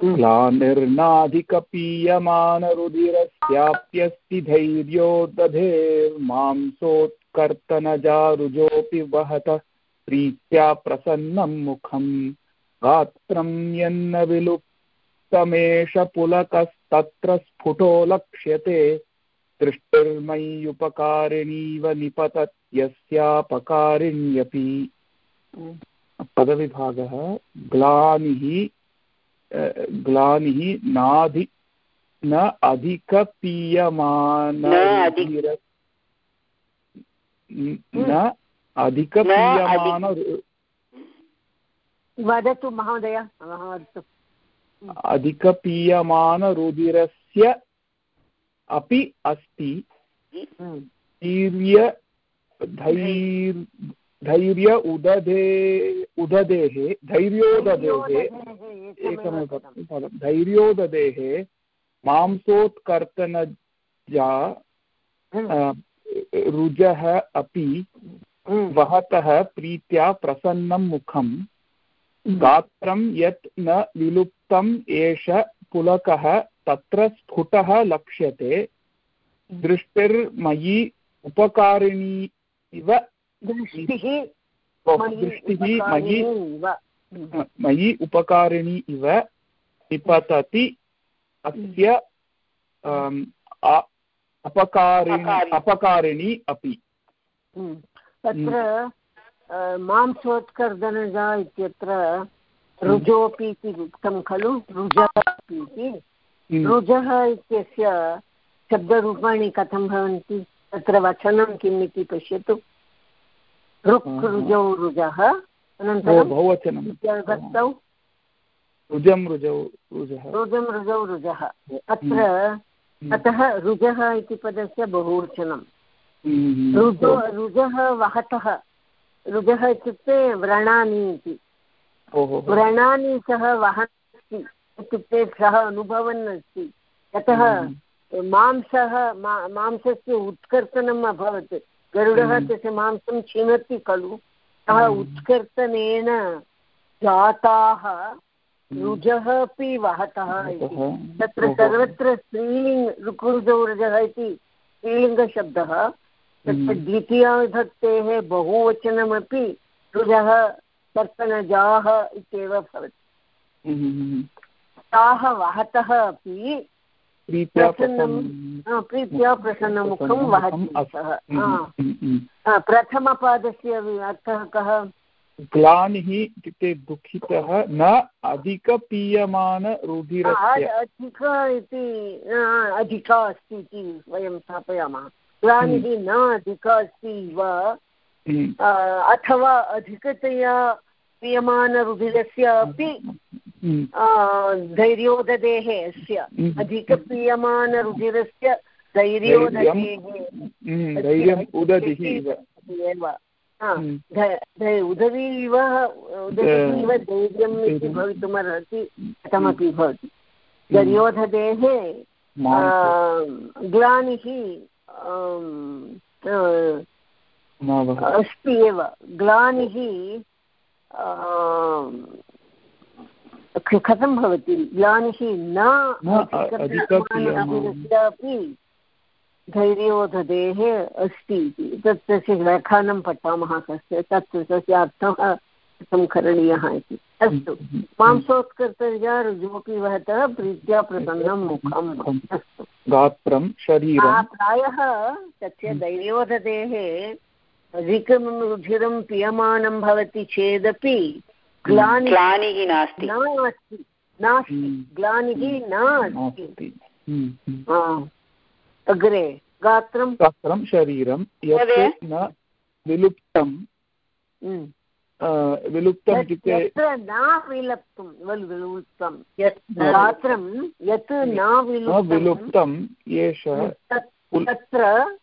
A: ग्लानिर्नाधिकपीयमानरुधिरस्याप्यस्ति धैर्यो दधेर्मांसोत्कर्तनजारुजोऽपि वहत प्रीत्या प्रसन्नं मुखम्। गात्रं यन्न विलुप्तमेष पुलकस्तत्र स्फुटो लक्ष्यते। दृष्टिर्मय्युपकारिणीव निपतत् यस्यापकारिण्यपि। पदविभागः ग्लानिः ग्लानिः नाधि न अधिकपीयमान न अधिकपीयमान
B: वदतु महोदय
A: अधिकपीयमानरुधिरस्य अपि अस्ति। धैर्य धैर् धैर्य उदधे उदधेः धैर्योदधेः एकमेव पदं धैर्योदधेः मांसोत्कर्तनजा रुजः अपि वहतः प्रीत्या प्रसन्नं मुखं। गात्रं यत् न विलुप्तम् एष पुलकः तत्र स्फुटः लक्ष्यते। दृष्टिर्मयि उपकारिणी इव
B: दृष्टिः
A: दृष्टिः मयि मयि उपकारिणी इव निपतति अस्य अपकारिणी अपकारिणी। अपि।
B: तत्र मांसोत्कर्दनजा इत्यत्र रुजोपि इति उक्तं खलु रुजः इति। रुजः इत्यस्य शब्दरूपाणि कथं भवन्ति? तत्र वचनं किम् इति पश्यतु। ऋक् रुजौ रुजः अनन्तरं
A: बहुवचनं
B: विभक्तौ
A: रुजं रुजौ रुजः
B: रुजं रुजौ रुजः अत्र अतः रुजः इति पदस्य बहुवचनं। रुजो रुजः वहतः। रुजः इत्युक्ते व्रणानि इति। व्रणानि सः वहन् अस्ति इत्युक्ते सः अनुभवन् अस्ति। यतः मांसः मांसस्य उत्कर्तनम् अभवत्। गरुडः तस्य मांसं छिनत्ति खलु। सः उत्कर्तनेन जाताः रुजः अपि वहतः इति। तत्र सर्वत्र स्त्रीलिङ्ग् ऋकुरुजौरजः इति स्त्रीलिङ्गशब्दः। तत्र द्वितीयाविभक्तेः बहुवचनमपि रुजः कर्तनजाः इत्येव भवति। ताः वहतः अपि प्रीत्या प्रसन्नमुखं वहति सः। प्रथमपादस्य अर्थः कः?
A: ग्लानिः इत्युक्ते दुःखितः न अधिकपीयमानरुधिरस्य
B: अधिक इति अधिका अस्ति इति वयं स्थापयामः। ग्लानिः न अधिका अस्ति वा अथवा अधिकतया पीयमानरुधिरस्य अपि धैर्योदधेः। अस्य अधिकपीयमानरुधिरस्य धैर्योदधेः एव। उदवी इव उदवी इव धैर्यम् इति भवितुमर्हति कथमपि भवति। गर्योधदेः ग्लानिः अस्ति एव। ग्लानिः कथं भवति? ग्लानिः न अपि धैर्योधदेः अस्ति इति। तत् तस्य व्याख्यानं पठामः तस्य तत् तस्य अर्थः कथं करणीयः इति। अस्तु। मांसोत्कर्तया रुजुमपि वहतः प्रीत्या प्रसन्नं मुखम्। अस्तु।
A: गात्रं शरीरं
B: प्रायः तस्य दैर्योधदेः अधिकं रुधिरं पीयमानं भवति चेदपि
E: ग्लानिः नास्ति।
B: नास्ति। नास्ति। ग्लानिः नास्ति। अग्रे गात्रं?
A: गात्रं शरीरं यत् न विलुप्तं। विलुप्तम् इत्युक्ते
B: न विलुप्तं विलुप्तं गात्रं यत् न
A: विलुप्तं एष
B: तत्र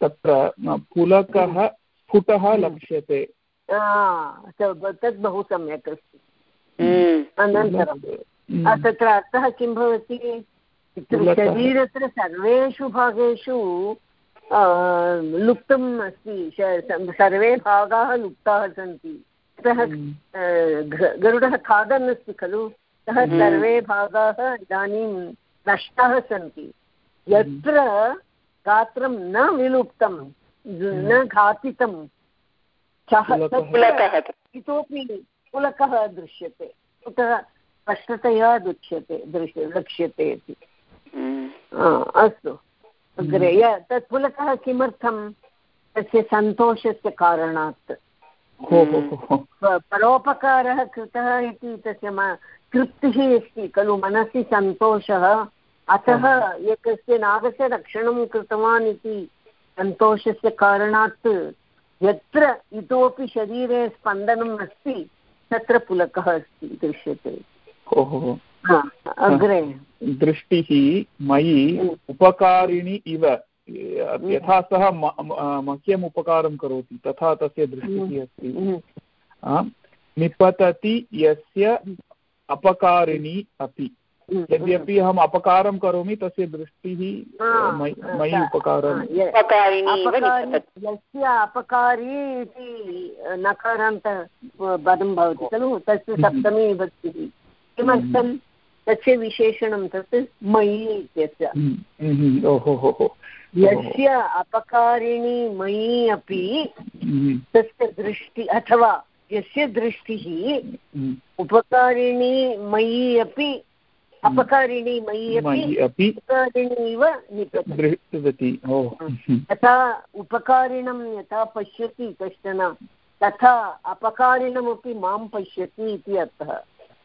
A: तत्र पुलकः स्फुटः लक्ष्यते।
B: तद् बहु सम्यक् अस्ति अनन्तरं तत्र अर्थः किं भवति शरीरस्य सर्वेषु भागेषु लुप्तम् अस्ति सर्वे भागाः लुप्ताः सन्ति अतः गरुडः खादन् अस्ति खलु अतः सर्वे भागाः इदानीं नष्टाः सन्ति यत्र गात्रं न विलुप्तं न घातितं इतोपि पुलकः दृश्यते। कुतः स्पष्टतया दृश्यते दृश्य लक्ष्यते इति। अस्तु। अग्रे तत् पुलकः किमर्थं? तस्य सन्तोषस्य कारणात्। परोपकारः कृतः इति तस्य तृप्तिः अस्ति खलु मनसि सन्तोषः। अतः एकस्य नागस्य रक्षणं कृतवान् इति सन्तोषस्य कारणात् यत्र इतोपि शरीरे स्पन्दनम् अस्ति तत्र पुलकः अस्ति दृश्यते। अग्रे।
A: दृष्टिः मयि उपकारिणी इव। यथा सः मह्यम् उपकारं करोति तथा तस्य दृष्टिः अस्ति। निपतति यस्य अपकारिणी अपि। यद्यपि अहम् अपकारं करोमि तस्य दृष्टिः मयि उपकारं
B: यस्य अपकारी इति नकारान्त पदं भवति खलु तस्य सप्तमी विभक्तिः किमर्थं? तस्य विशेषणं तत् मयि इत्यस्य।
A: हम्म, हम्म,
B: यस्य अपकारिणी मयि अपि हम्म। तस्य दृष्टि अथवा यस्य दृष्टिः उपकारिणी मयि अपि अपकारिणी मयि अपि उपकारिणी इव निपतति। यथा उपकारिणं यथा पश्यति कश्चन तथा अपकारिणमपि माँ पश्यति इति अर्थः।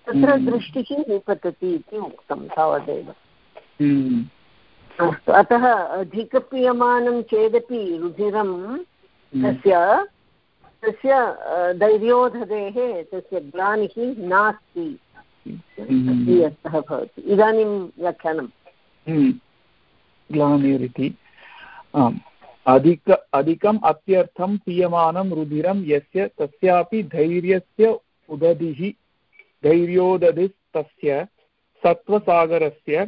B: तत्र हम्म। दृष्टिः निपतति इति उक्तं तावदेव। हम्म। अस्तु अतः अधिकपीयमानं चेदपि रुधिरं हम्म। तस्य तस्य धैर्योधदेः तस्य ग्लानिः नास्ति। अर्थः भवति। इदानीं व्याख्यानं
A: ग्लानिरिति आम्। अधिक अधिकम् अत्यर्थं पीयमानं रुधिरं यस्य तस्यापि धैर्यस्य उदधिः धैर्योदधिस्तस्य सत्त्वसागरस्य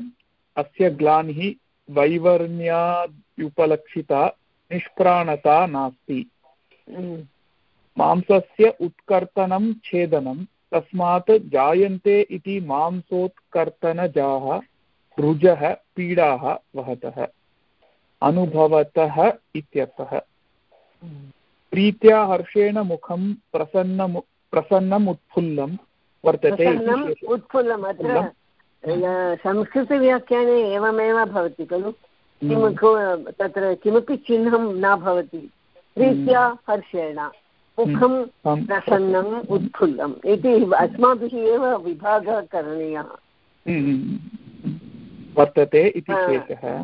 A: अस्य ग्लानिः वैवर्ण्याद्युपलक्षिता निष्प्राणता नास्ति। मांसस्य उत्कर्तनं छेदनं तस्मात् जायन्ते इति मांसोत्कर्तनजाः रुजः पीडाः वहतः। अनुभवतः इत्यर्थः। प्रीत्या हर्षेण मुखं प्रसन्न प्रसन्नम् उत्फुल्लं वर्तते
B: उत्फुल्लम् अत्र संस्कृतव्याख्याने एवमेव भवति खलु। किं तत्र किमपि चिह्नं न भवति। प्रीत्या हर्षेण। मुखं प्रसन्नम् उत्फुल्लम्। इति अस्माभिः एव विभागः करणीयः।
A: वर्तते इति शेषः।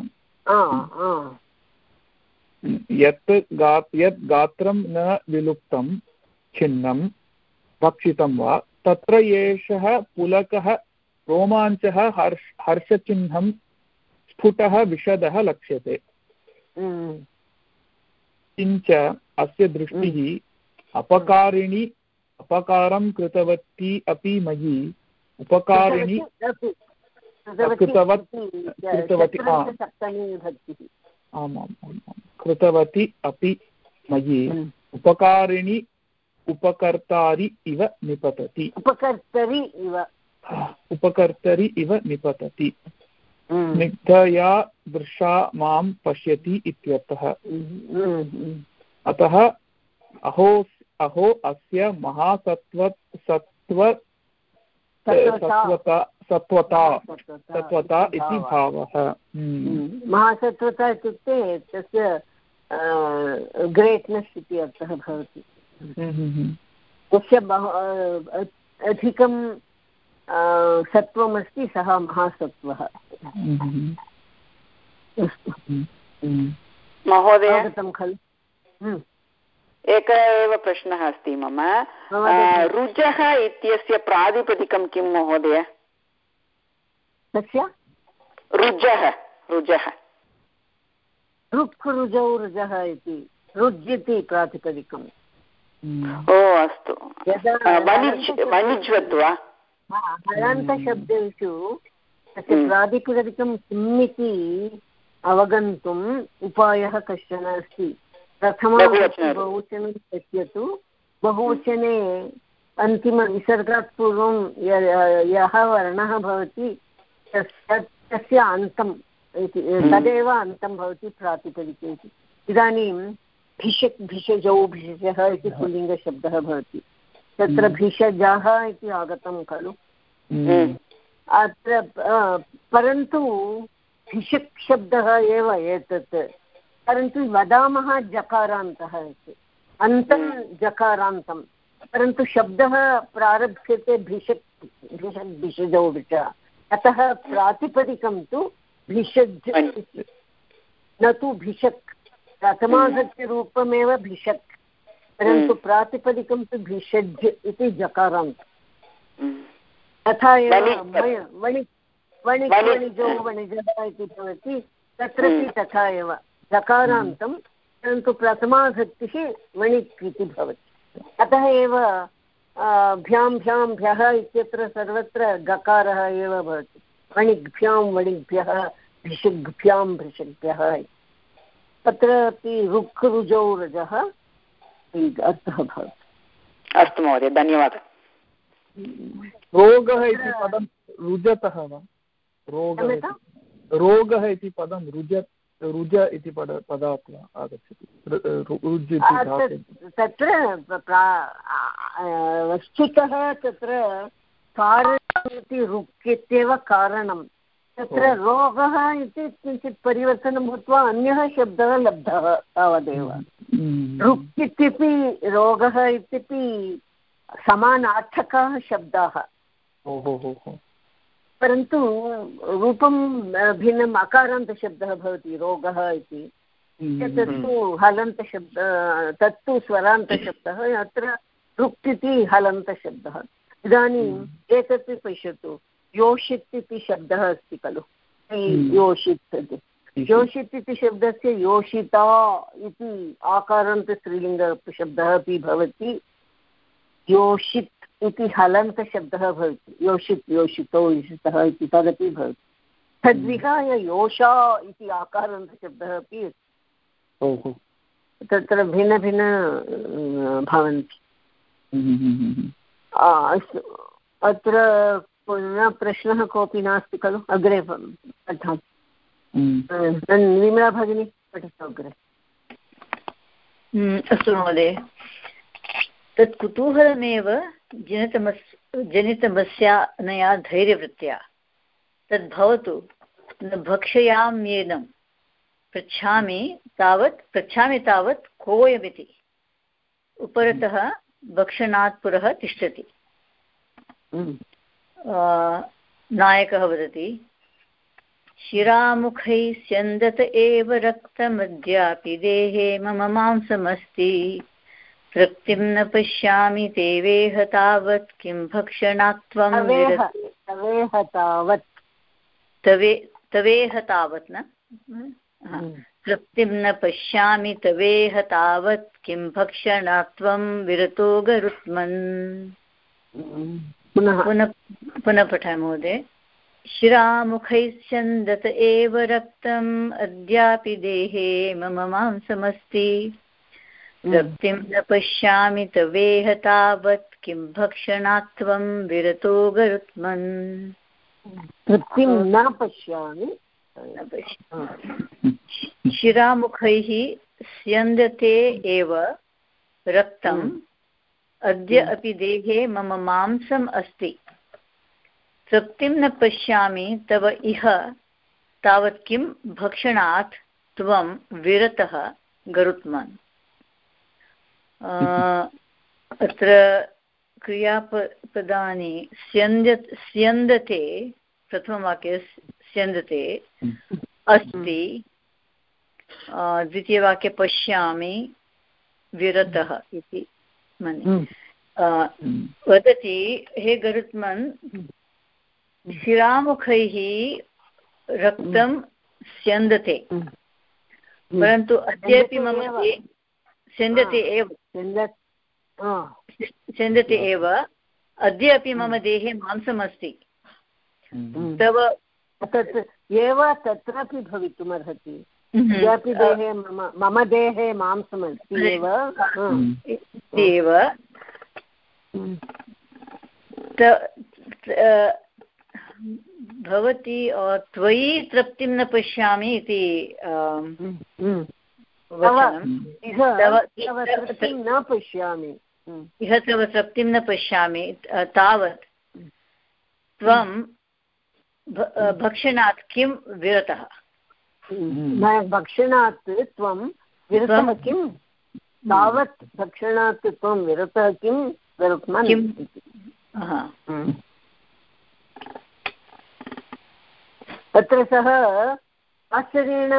A: यत् गा यत् गात्रं न विलुप्तं छिन्नं भक्षितं वा तत्र एषः पुलकः रोमाञ्चः हर्ष हर्षचिह्नं स्फुटः विशदः लक्ष्यते। हम्म। किञ्च अस्य दृष्टिः हम्म। अपकारिणी अपकारं कृतवती अपि मयि उपकारिणी कृतवत् कृतवती आमाम् आमां कृतवती अपि मयि। उपकारिणी उपकर्तारि इव निपतति
B: उपकर्तरि इव
A: उपकर्तरि इव निपतति। स्निग्धया दृशा माँ पश्यति इत्यर्थः। अतः अहो अहो अस्य महासत्त्व सत्त्व सत्त्वता। सत्त्वता इति भावः।
B: हम्म। महासत्त्वता इत्युक्ते तस्य ग्रेट्नेस् इति अर्थः भवति। तस्य बहु अधिकं सत्त्वमस्ति सः महासत्त्वः।
E: महोदय खलु। एकः एव प्रश्नः अस्ति मम. रुजः इत्यस्य प्रातिपदिकं किं महोदय?
B: तस्य?
E: रुजः रुजः
B: ऋक् रुजौ रुजः इति रुज् इति प्रातिपदिकम्।
E: ओ अस्तु। वणिज्वत् वा?
B: हलान्तशब्देषु तस्य हम्म। प्रातिपदिकं किम् इति अवगन्तुम् उपायः कश्चन अस्ति। प्रथमं बहुवचनं पश्यतु। बहुवचने अन्तिमविसर्गात् पूर्वं यः वर्णः भवति तस्य अन्तं इति हम्म। तदेव अन्तं भवति प्रातिपदिके इति इदानीं भिषक् भिषजौ भिषजः इति पुल्लिङ्गशब्दः भवति। तत्र हम्म। भिषजाः इति आगतं खलु। हम्म। अत्र परन्तु भिषक् शब्दः एव एतत्। परन्तु वदामः जकारान्तः इति अन्तं। जकारान्तं परन्तु शब्दः प्रारभ्यते भिषक् भिषक् भिषजौ भिष अतः प्रातिपदिकं तु भिषज् न तु भिषक् प्रथमासत्यरूपमेव भिषक् परन्तु हम्म। प्रातिपदिकं तु भिषज् इति जकारान्त
E: हम्म।
B: तथा एव
E: वणिक्
B: वणिक् वणिक्। वणिजः इति भवति तत्रापि
E: हम्म।
B: तथा एव दकारान्तं परन्तु प्रथमाभक्तिः वणिक् इति भवति। अतः एव भ्यां भ्यां भ्यः इत्यत्र सर्वत्र गकारः एव भवति। वणिग्भ्यां वणिग्भ्यः भृशग्भ्यां भृशग्भ्यः इति। तत्रापि रुक् रुजौ रजः अर्थः भवति।
E: अस्तु महोदय धन्यवादः।
A: रोगः इति पदं रुजतः वा? रोगः इति- रोगः इति पदं रुज रुज इति पद पदात् आगच्छति।
B: तत्र वस्तुतः तत्र कारणम् इति रुक् इत्येव कारणं तत्र रोगः इति किञ्चित् परिवर्तनं भूत्वा अन्यः शब्दः लब्धः तावदेव।
A: हम्म।
B: रुक् इत्यपि रोगः इत्यपि समानार्थकाः शब्दाः।
A: हो हो हो।
B: परन्तु रूपं भिन्नम् अकारान्तशब्दः भवति रोगः इति।
A: हम्म।
B: तत्तु हलन्तशब्द तत्तु स्वरान्तशब्दः अत्र रुक् इति हलन्तशब्दः इदानीम् एतत् पश्यतु योषित् इति शब्दः अस्ति खलु।
A: हम्म।
B: योषित् इति। योषित् इति शब्दस्य योषिता इति आकारान्तस्त्रीलिङ्गशब्दः अपि भवति। योषित् इति हलन्तशब्दः भवति। योषित् योषितो योषितः इति तदपि भवति। तद्विहाय योषा इति आकारान्तशब्दः अपि अस्ति। तत्र भिन्नभिन्न अ, भवन्ति।
A: हम्म, हम्म, हम्म।
B: अस्तु। अत्र पुनः प्रश्नः कोऽपि नास्ति खलु? अग्रे पठामि।
A: हम्म।
B: विमला भगिनी पठतु अग्रे।
C: हम्म, अस्तु महोदय। तत् कुतूहलमेव जनितमस् जनितमस्यानया धैर्यवृत्त्या। तद्भवतु न भक्षयाम्येनं। पृच्छामि तावत् पृच्छामि तावत् कोऽयमिति। उपरतः भक्षणात् पुरः तिष्ठति। आ, नायकः वदति शिरामुखैः स्यन्दत एव रक्तमद्यापि देहे मम मांसमस्ति। तृप्तिं न पश्यामि तेवेह तावत् किं भक्षणात् त्वं
B: तवेह तावत्।
C: तवे तवेह तावत् न? हा। तृप्तिं न पश्यामि तवेह तावत् किं भक्षणात् त्वं विरतो गरुत्मन्।
B: पुनः
C: पठामि महोदय। शिरामुखैः स्यन्दत एव रक्तम् अद्यापि देहे मम मांसमस्ति। तृप्तिं न पश्यामि तवेह तावत् किं भक्षणात् त्वं विरतो गरुत्मन्।
B: तृप्तिं न पश्यामि।
C: शिरामुखैः स्यन्दते एव रक्तम्। अद्य अपि देहे मम मांसम् अस्ति। तृप्तिं न पश्यामि तव इह तावत् किं भक्षणात् त्वं विरतः गरुत्मन्। अत्र क्रियापदानि स्यन्द स्यन्दते प्रथमवाक्ये स्यन्दते अस्ति द्वितीयवाक्ये पश्यामि विरतः इति मन्ये। वदति हे गरुत्मन् शिरामुखैः रक्तं स्यन्दते। परन्तु अद्यापि मम स्यन्दते एव। स्यन्दते एव। अद्य अपि मम देहे मांसमस्ति। तव
B: तत् एव तत्रापि भवितुमर्हति। यद्यपि देहे मम मम देहे मांसमस्ति एव.
C: एव। भवती त्वयि तृप्तिं न पश्यामि इति
B: न पश्यामि। हम्म.
C: इह तव तृप्तिं न पश्यामि। तावत्। त्वं भक्षणात् किं विरतः?
B: भक्षणात् त्वं विरतः किं? तावत् भक्षणात् त्वं विरतः किं.
C: हा.
B: तत्र सः आश्चर्येण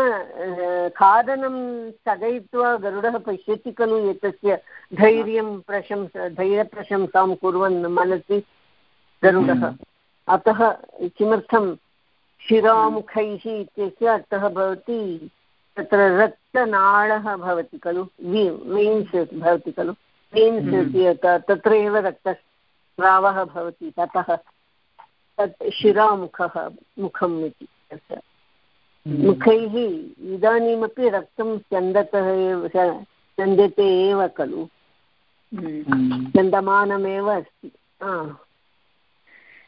B: खादनं स्थगयित्वा गरुडः पश्यति खलु एतस्य धैर्यं प्रशंस धैर्यप्रशंसां कुर्वन् मनसि गरुडः अतः किमर्थं शिरामुखैः इत्यस्य अर्थः भवति तत्र रक्तनाळः भवति खलु वेन्स् भवति खलु वेन्स्
A: हम्म।
B: इति तत्र एव रक्तस्रावः भवति ततः तत् शिरामुखः मुखम् इति तस्य
A: हम्म।
B: मुखैः इदानीमपि रक्तं स्यन्दतः एव स्यन्दते एव खलु
A: हम्म।
B: स्यन्दमानमेव अस्ति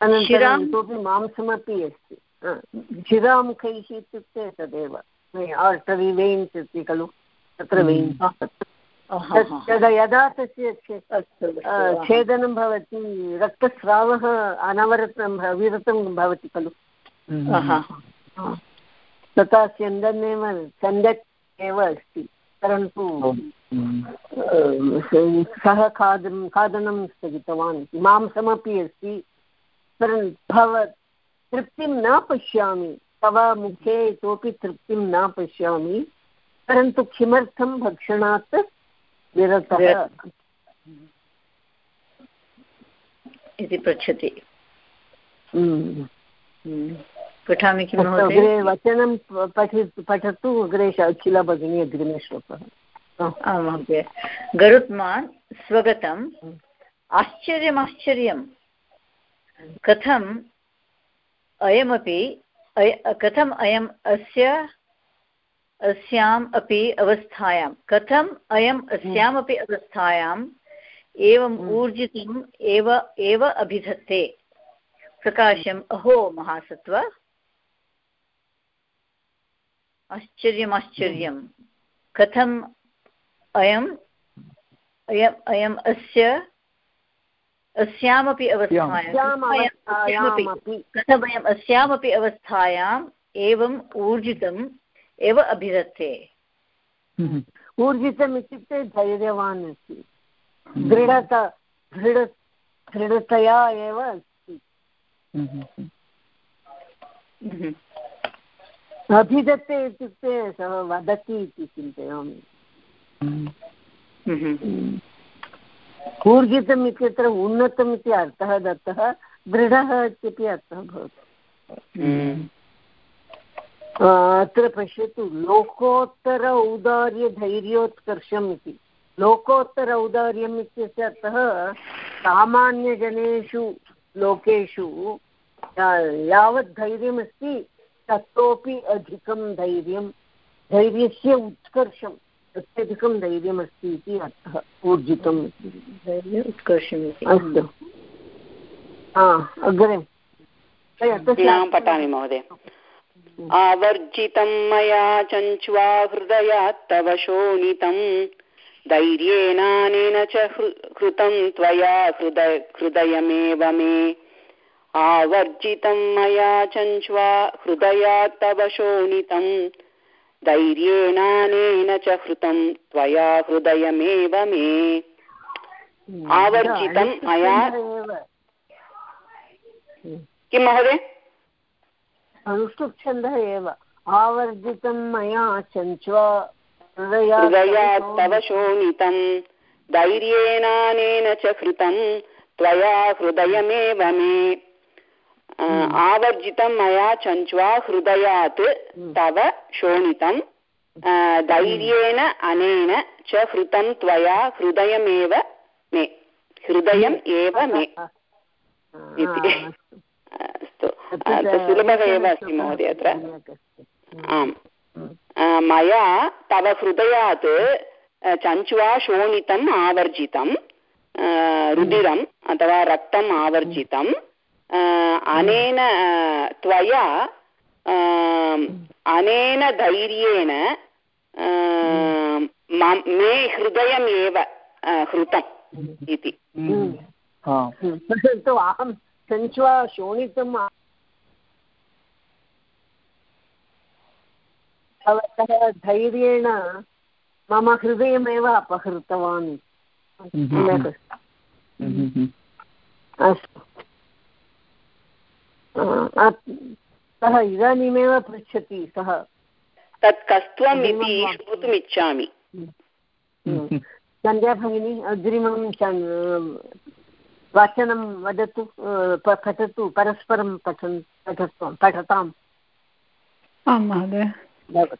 B: अनन्तरं इतोपि मांसमपि अस्ति शिरामुखैः इत्युक्ते तदेव आर्टरि वेन्स् अस्ति खलु तत्र वेन्स् तदा यदा तस्य छेदनं भवति रक्तस्रावः अनवरतं विरतं भवति खलु तथा स्यन्दनेव स्यन्दत् एव अस्ति। परन्तु सः खादनं खादनं स्थगितवान्। मांसमपि अस्ति। परन्तु भव तृप्तिं न पश्यामि। तव मुखे इतोपि तृप्तिं न पश्यामि। परन्तु किमर्थं भक्षणात् विरतः
C: इति पृच्छति।
B: हम्म।
C: हम्म। पठामि किम्
B: अग्रे वचनं पठि पठतु अग्रे अखिला भगिनी अग्रिमे श्लोकः।
C: आं महोदय। गरुत्मान् स्वगतम् आश्चर्यमाश्चर्यं कथं अयमपि कथम् अयम् अस्य अस्याम् अपि अवस्थायां कथम् अयम् अस्यामपि अवस्थायाम् एवम्
B: हम्म।
C: ऊर्जितम् एव एव अभिधत्ते। प्रकाशम् अहो महासत्त्व आश्चर्यमाश्चर्यं कथम् अयम् अयम् अयम् अस्य अस्यामपि अवस्थायां। कथं अस्यामपि अवस्थायाम् एवम् ऊर्जितम् एव अभिदत्ते
B: ऊर्जितम् इत्युक्ते धैर्यवान् अस्ति। दृढता दृढ दृढतया एव अस्ति। अभिदत्ते इत्युक्ते सः वदति इति चिन्तयामि। ऊर्जितम् इत्यत्र उन्नतम् इति अर्थः दत्तः दृढः इत्यपि अर्थः भवति।
E: हम्म।
B: अत्र पश्यतु लोकोत्तर औदार्यधैर्योत्कर्षम् इति। लोकोत्तर औदार्यम् इत्यस्य अर्थः सामान्यजनेषु लोकेषु यावत् धैर्यमस्ति ततोपि अधिकं धैर्यं धैर्यस्य उत्कर्षम् अत्यधिकं धैर्यमस्ति इति अर्थः ऊर्जितम्
C: धैर्य उत्कर्षम्
B: अस्तु। अग्रे।
E: पठामि महोदय। आवर्जितं मया चञ्च्वा हृदयात् तव शोणितं धैर्येनानेन च हृतं त्वया हृदय हृदयमेव मे। आवर्जितं मया चञ्च्वा हृदयात् तव शोणितं धैर्येणानेन च हृतं त्वया हृदयमेव मे। आवर्जितं मया किं महोदय?
B: अनुष्टुप्छन्दः एव। आवर्जितं मया चञ्च्वा
E: हृदयात् तव शोणितं धैर्येणानेन च हृतं त्वया हृदयमेव मे।
B: हम्म।
E: आवर्जितं मया चञ्च्वा हृदयात्
B: हम्म।
E: तव शोणितं धैर्येण अनेन च हृतं त्वया हृदयमेव मे। हृदयम् एव मे। इति। अस्तु। सुलभः एव अस्ति महोदय अत्र। आम्। मया तव हृदयात् चञ्च्वा शोणितम् आवर्जितं रुधिरम् अथवा रक्तम् आवर्जितं अनेन त्वया अनेन धैर्येण मे हृदयम् एव हृतम् इति।
B: परन्तु अहं सञ्च्वा शोणितुम् भवतः धैर्येण मम हृदयमेव अपहृतवान्। अस्तु। सः इदानीमेव पृच्छति सः।
E: तत् कस्त्वम् इति श्रोतुमिच्छामि।
B: सन्ध्या भगिनी अग्रिमं वाचनं वदतु पठतु परस्परं पठन् पठतु पठताम्।
F: आं महोदय।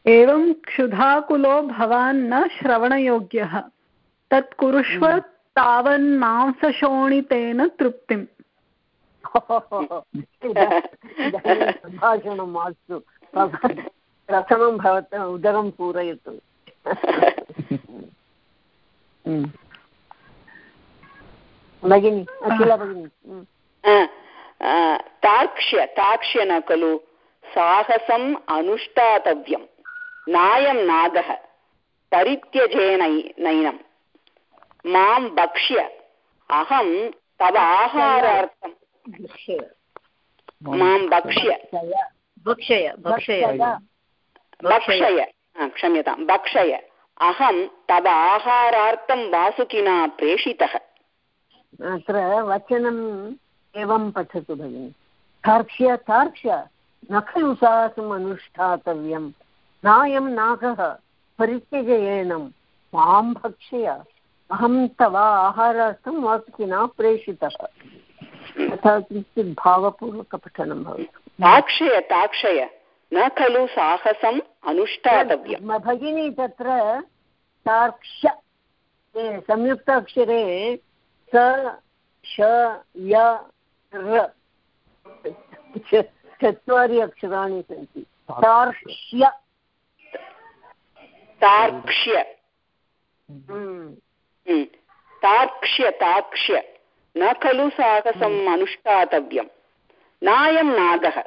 F: एवं क्षुधाकुलो भवान् न श्रवणयोग्यः। तत् कुरुष्व हम्म। तावन्मांसशोणितेन तृप्तिम्।
B: सम्भाषणं मास्तु प्रथमं भवतः उदरं पूरयतु। हम्म। भगिनि अखिला भगिनि।
E: हम्म। तार्क्ष्य तार्क्ष्य न खलु। साहसम् अनुष्ठातव्यं नायं नागः। परित्यजेनै नैनं माँ भक्ष्य अहं तव आहारार्थं माँ भक्ष्य।
C: भक्षय। भक्षय
E: भक्षय। क्षम्यतां। भक्षय। अहं तव आहारार्थं वासुकिना प्रेषितः।
B: अत्र वचनम् एवं पठतु भगिनि। तार्क्ष्य तार्क्ष्य न खलु साहसम् अनुष्ठातव्यं नायं नागः परित्यजयेनं माँ भक्षय। अहं तव आहारार्थं वासुकिना प्रेषितः। तथा किञ्चित् भावपूर्वकपठनं भवति।
E: ताक्षय ताक्षय। न खलु साहसम् अनुष्ठातव्यं
B: भगिनी तत्र तार्क्ष्य संयुक्त अक्षरे स श य चत्वारि अक्षराणि सन्ति। तार्क्ष्य
E: तार्क्ष्य हम्म। हम्म। तार्क्ष्य तार्क्ष्य। न खलु साहसम् हम्म। अनुष्ठातव्यं नायं नागः।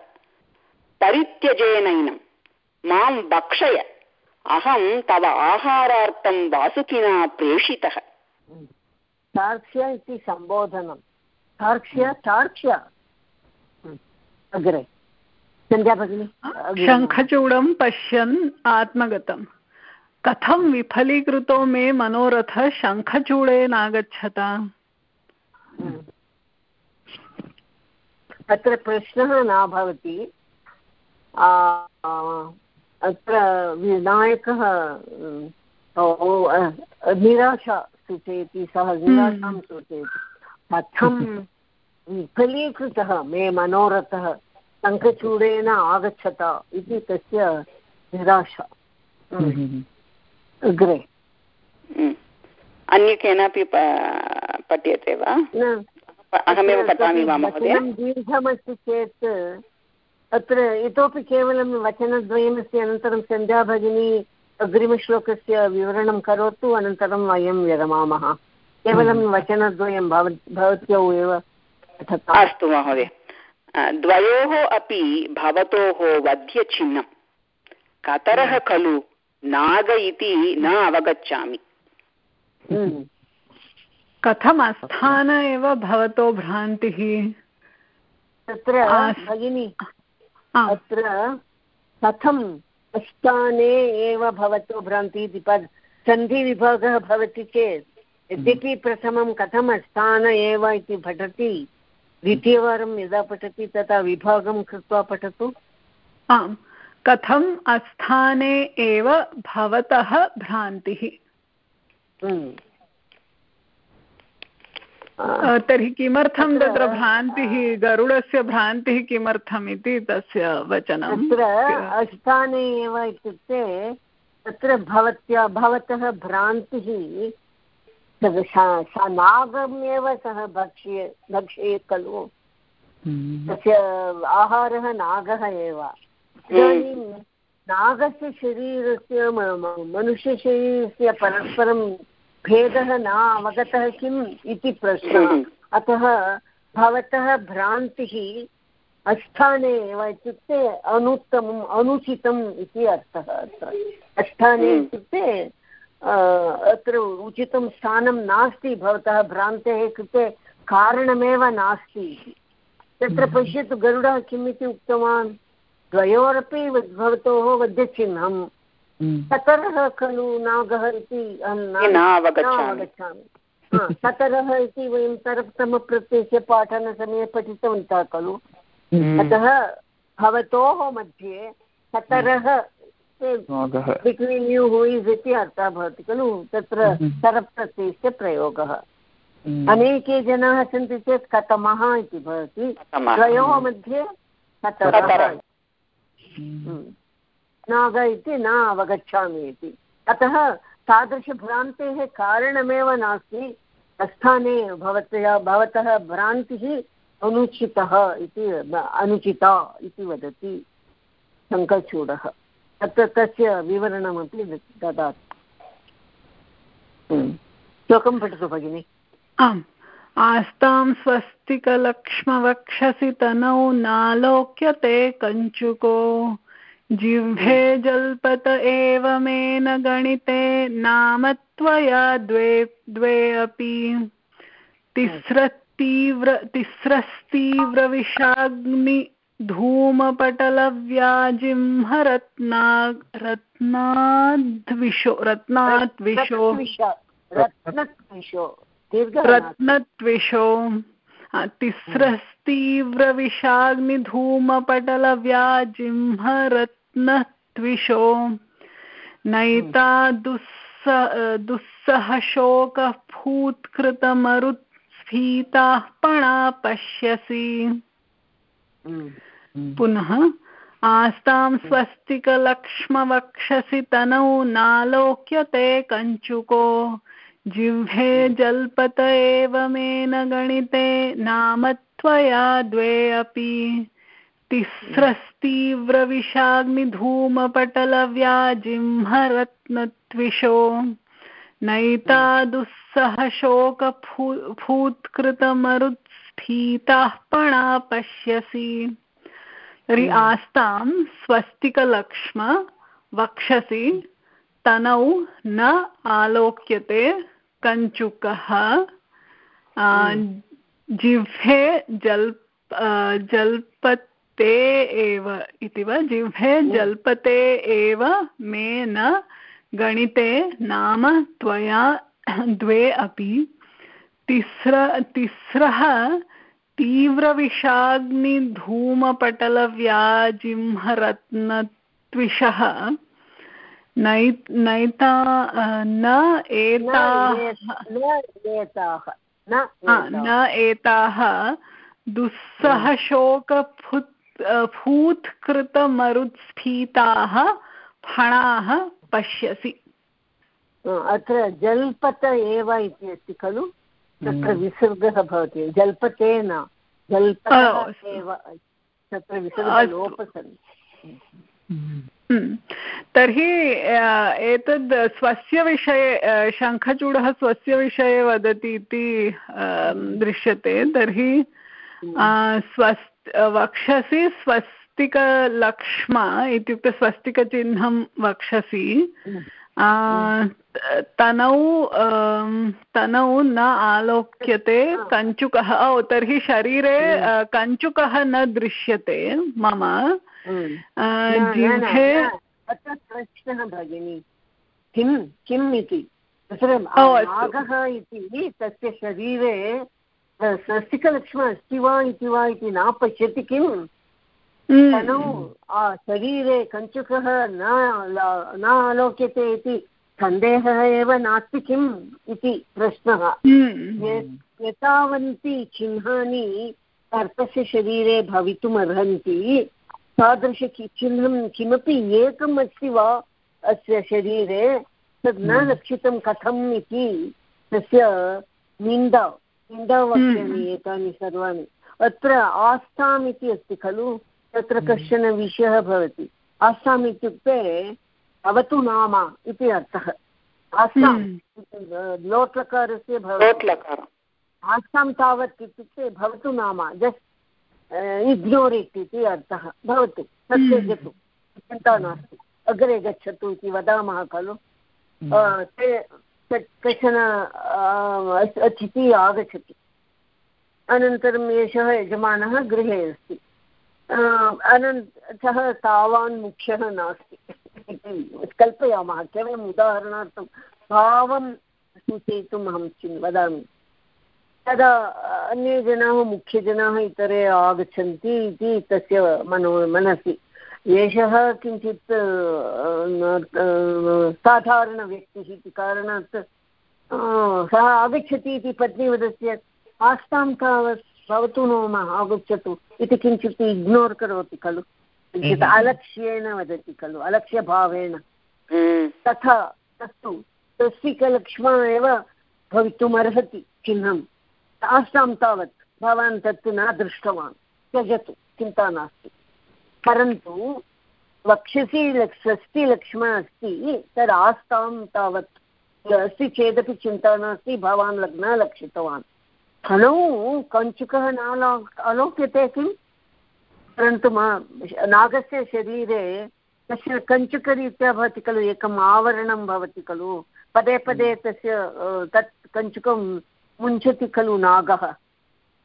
E: परित्यजेनैनं। माँ भक्षय अहं तव आहारार्थं वासुकिना प्रेषितः।
B: तार्क्ष्य इति सम्बोधनं। तार्क्ष्य तार्क्ष्य। अग्रे। सन्ध्या भगिनि।
F: शङ्खचूडं पश्यन् आत्मगतं कथं विफलीकृतो मे मनोरथः शङ्खचूडेनागच्छता
B: अत्र प्रश्नः न भवति अत्र विनायकः निराशा सूचयति सः निराशां हम्म। सूचयति कथं विफलीकृतः मे मनोरथः शङ्खचूडेन आगच्छत इति तस्य निराशा हम्म। अग्रे
E: हम्म। अन्य केनापि पठ्यते वा? अहमेव पठामि वा महोदय?
B: दीर्घमस्ति चेत् अत्र इतोपि केवलं वचनद्वयमस्ति अनन्तरं सन्ध्या भगिनी अग्रिमश्लोकस्य विवरणं करोतु अनन्तरं वयं विरमामः। केवलं हम्म। वचनद्वयं भव भवत्यौ एव
E: अस्तु महोदय। द्वयोः अपि भवतोः वध्यचिह्नं। कतरः खलु? नाग इति न अवगच्छामि।
F: हम्म। कथम् अस्थान एव भवतो भ्रान्तिः?
B: तत्र भगिनि अत्र कथम् अस्थाने एव भवतो भ्रान्तिः इति पद् सन्धिविभागः भवति चेत् यद्यपि प्रथमं कथम् अस्थान एव इति पठति द्वितीयवारं यदा पठति तदा विभागं कृत्वा पठतु।
F: आम्। कथम् अस्थाने एव भवतः भ्रान्तिः?
B: हम्म।
F: तर्हि किमर्थं तत्र भ्रान्तिः गरुडस्य भ्रान्तिः किमर्थम् इति तस्य वचनं?
B: तत्र अस्थाने एव इत्युक्ते तत्र भवत्या भवतः भ्रान्तिः सा नागमेव सः भक्ष्ये भक्षेत् खलु। हम्म। तस्य आहारः नागः एव। इदानीं नागस्य शरीरस्य मनुष्यशरीरस्य परस्परं भेदः न अवगतः किम् इति प्रश्नः। अतः भवतः भ्रान्तिः अस्थाने एव इत्युक्ते अनुत्तमम् अनुचितम् इति अर्थः अत्र। अस्थाने हम्म। इत्युक्ते अत्र उचितं स्थानं नास्ति भवतः भ्रान्तेः कृते कारणमेव नास्ति तत्र हम्म। पश्यतु गरुडः किम् इति उक्तवान्? द्वयोरपि भवतोः वद्यचिह्नं सतरः हम्म। खलु नागः इति अवगच्छामि सतरः इति वयं सरप्रथमप्रत्ययस्य पाठनसमये पठितवन्तः खलु। हम्म। अतः भवतोः मध्ये सतरः बिट्वीन् यू हू इस् इति अर्थः भवति खलु। तत्र सरप्रत्ययस्य प्रयोगः। अनेके जनाः सन्ति चेत् कथमः इति भवति। द्वयोः मध्ये कतरः। नाग इति न अवगच्छामि इति। अतः तादृशभ्रान्तेः कारणमेव नास्ति स्थाने भवतः भवतः भ्रान्तिः अनुचितः इति अनुचिता इति वदति शङ्करचूडः तत्र तस्य विवरणमपि ददाति। हम्म। श्लोकं पठतु भगिनि।
F: आम्। आस्तां स्वस्तिकलक्ष्मवक्षसि तनौ नालोक्यते कञ्चुको। जिह्वे जल्पत एव मेन गणिते नाम त्वया द्वे द्वे अपि। तिस्रतीव्र तिस्रस्तीव्रविषाग्नि धूमपटलव्याजिह्मरत्ना रत्नाद्विषो। रत्नाद्विषो, रत्नद्विषो। तिस्रस्तीव्रविषाग्निधूमपटलव्याजिह्मरत्नद्विषो नैता दुस्स दुस्सह शोकः फूत्कृतमरुत्स्फीताः पणा पश्यसि। पुनः आस्तां स्वस्तिकलक्ष्मवक्षसि तनौ नालोक्यते कञ्चुको। जिह्वे जल्पत एवमेन गणिते, नाम त्वया द्वे अपि। तिस्रस्तीव्रविषाग्निधूमपटलव्याजिह्मरत्नत्विषो नैता दुःसह शोकफू फूत्कृतमरुत्स्फीताः पणा पश्यसि। तर्हि आस्तां स्वस्तिकलक्ष्म वक्षसि, तनौ न आलोक्यते। कञ्चुकः जिह्वे जल्प जल्पते एव इति वा? जिह्वे जल्पते एव मे न गणिते नाम त्वया द्वे अपि। तिस्र तिस्रः तीव्रविषाग्निधूमपटलव्याजिह्मरत्नत्विषः नै नैता न एताः न एताः दुःसहशोकफुत् फूत्कृतमरुत्स्फीताः फणाः पश्यसि।
B: अत्र जल्पत एव इति अस्ति खलु? तत्र विसर्गः भवति जल्पतेन जल्पत एव तत्र विसर्गलोपः
F: तर्हि एतद् स्वस्य विषये शङ्खचूडः स्वस्य विषये वदति इति दृश्यते। तर्हि स्वस् वक्षसि स्वस्तिकलक्ष्म इत्युक्ते स्वस्तिकचिह्नं वक्षसि। तनौ तनौ न आलोक्यते कञ्चुकः। ओ तर्हि शरीरे कञ्चुकः न दृश्यते मम। जिह्वे
B: अत्र प्रश्नः भगिनि किं किम् इति तत्र नागः इति तस्य शरीरे स्वस्तिकलक्ष्म अस्ति वा इति वा इति न पश्यति किम् तनौ शरीरे कञ्चुकः न आलोक्यते इति सन्देहः एव नास्ति किम् इति प्रश्नः एतावन्ति चिह्नानि सर्पस्य शरीरे भवितुमर्हन्ति तादृश चिह्नं किमपि एकम् अस्ति वा अस्य शरीरे तद् न रक्षितं कथम् इति तस्य निन्दा निन्दा वक्ष्यामि एतानि सर्वाणि। अत्र आस्थाम् इति अस्ति खलु तत्र कश्चन विषयः भवति। आस्थाम् इत्युक्ते भवतु नाम इति अर्थः। आस्थां लोट्लकारस्य भवति। आस्थां तावत् इत्युक्ते भवतु नाम। जस्ट् इग्नोर् इति अर्थः। भवतु तत् त्यजतु चिन्ता नास्ति। अग्रे गच्छतु इति वदामः खलु। ते कश्चन अतिथिः आगच्छति। अनन्तरम् एषः यजमानः गृहे अस्ति। अनन्त सः तावान् मुख्यः नास्ति। इति कल्पयामः केवलम् उदाहरणार्थं भावं सूचयितुम् अहं वदामि। तदा अन्ये जनाः मुख्यजनाः इतरे आगच्छन्ति इति तस्य मनो मनसि एषः किञ्चित् साधारणव्यक्तिः इति कारणात् सः आगच्छति इति पत्नी वदति चेत् आस्तां तावत् भवतु नो मा आगच्छतु इति किञ्चित् इग्नोर् करोति खलु किञ्चित्
A: हम्म।
B: अलक्ष्येन वदति खलु अलक्ष्यभावेन
E: हम्म।
B: तथा तत्तु तस्विकलक्ष्मा एव भवितुम् अर्हति चिह्नं तासां तावत् भवान् तत् न दृष्टवान्। त्यजतु, चिन्ता नास्ति। परन्तु वक्षसि षष्टिलक्ष्मण अस्ति, तद् आस्तां तावत् अस्ति चेदपि चिन्ता नास्ति, भवान् न लक्षितवान्। फणौ कञ्चुकः न अलोक्यते किम्? परन्तु नागस्य शरीरे तस्य कञ्चुकरीत्या भवति खलु, एकम् आवरणं भवति खलु। पदे पदे तस्य तत् कञ्चुकं मुञ्चति खलु नागः।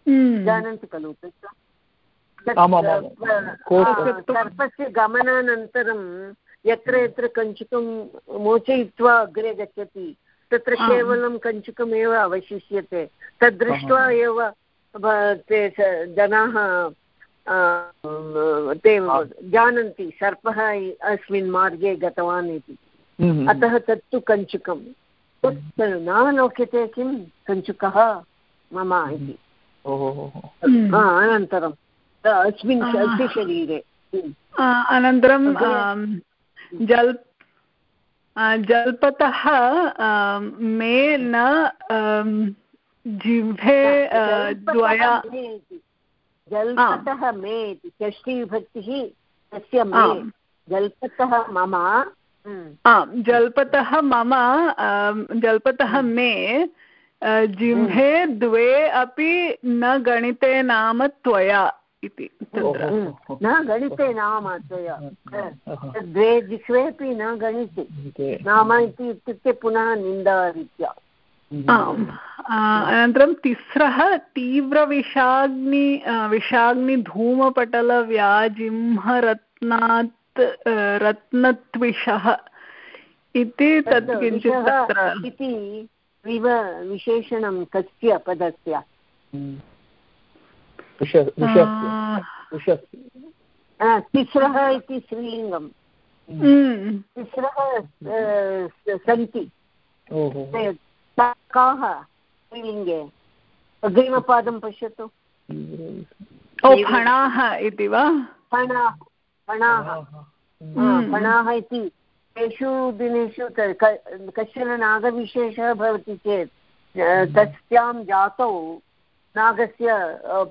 F: हम्म।
B: जानन्ति खलु तस्य सर्पस्य गमनानन्तरं यत्र यत्र कञ्चुकं मोचयित्वा अग्रे गच्छति तत्र केवलं कञ्चुकमेव अवशिष्यते। तद् दृष्ट्वा एव ते जनाः ते जानन्ति सर्पः अस्मिन् मार्गे गतवान् इति।
A: हम्म।
B: अतः तत्तु कञ्चुकं तत् न लोक्यते किं कञ्चुकः मम इति।
F: हम्म।
B: अनन्तरं अस्मिन् अस्य शरीरे
F: अनन्तरं जल् जल्पतः मे न जिह्वे द्वया।
B: जल्पतः मे इति षष्टिविभक्तिः तस्य मे। जल्पतः मम
F: आम् जल्पतः मम जल्पतः मे जिह्वे द्वे अपि न गणिते नाम त्वया इति
B: न गणिते नाम त्वया। द्वे जिह्वे अपि न गणिते नाम इति इत्युक्ते पुनः निन्दारीत्या।
F: आम् अनन्तरं तिस्रः तीव्रविषाग्नि विषाग्निधूमपटलव्याजिह्मरत्नात् रत्नत्विषः इति तत् किञ्चित् तत्र
B: इति विव विशेषणं कस्य पदस्य? तिस्रः इति स्त्रीलिङ्गं तिस्रः सन्ति। काः स्त्रीलिङ्गे? अग्रिमपादं पश्यतु।
F: फणाः इति वा?
B: फणाः। फणाः फणाः इति। तेषु दिनेषु कश्चन नागविशेषः भवति चेत् तस्यां जातौ नागस्य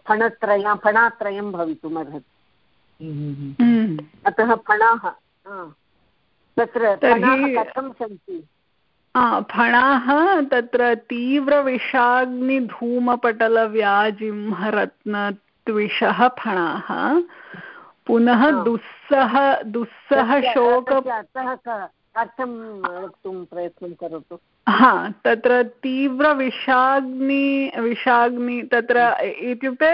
B: फणत्रय फणात्रयं भवितुमर्हति। अतः फणाः तत्र कथं सन्ति?
F: फणाः तत्र तीव्रविषाग्निधूमपटलव्याजिह्मरत्नत्विषः फणाः। पुनः दुस्सह दुस्सह शोक
B: अर्थं वक्तुं प्रयत्नं करोतु।
F: हा तत्र तीव्रविषाग्नि विषाग्नि तत्र इत्युक्ते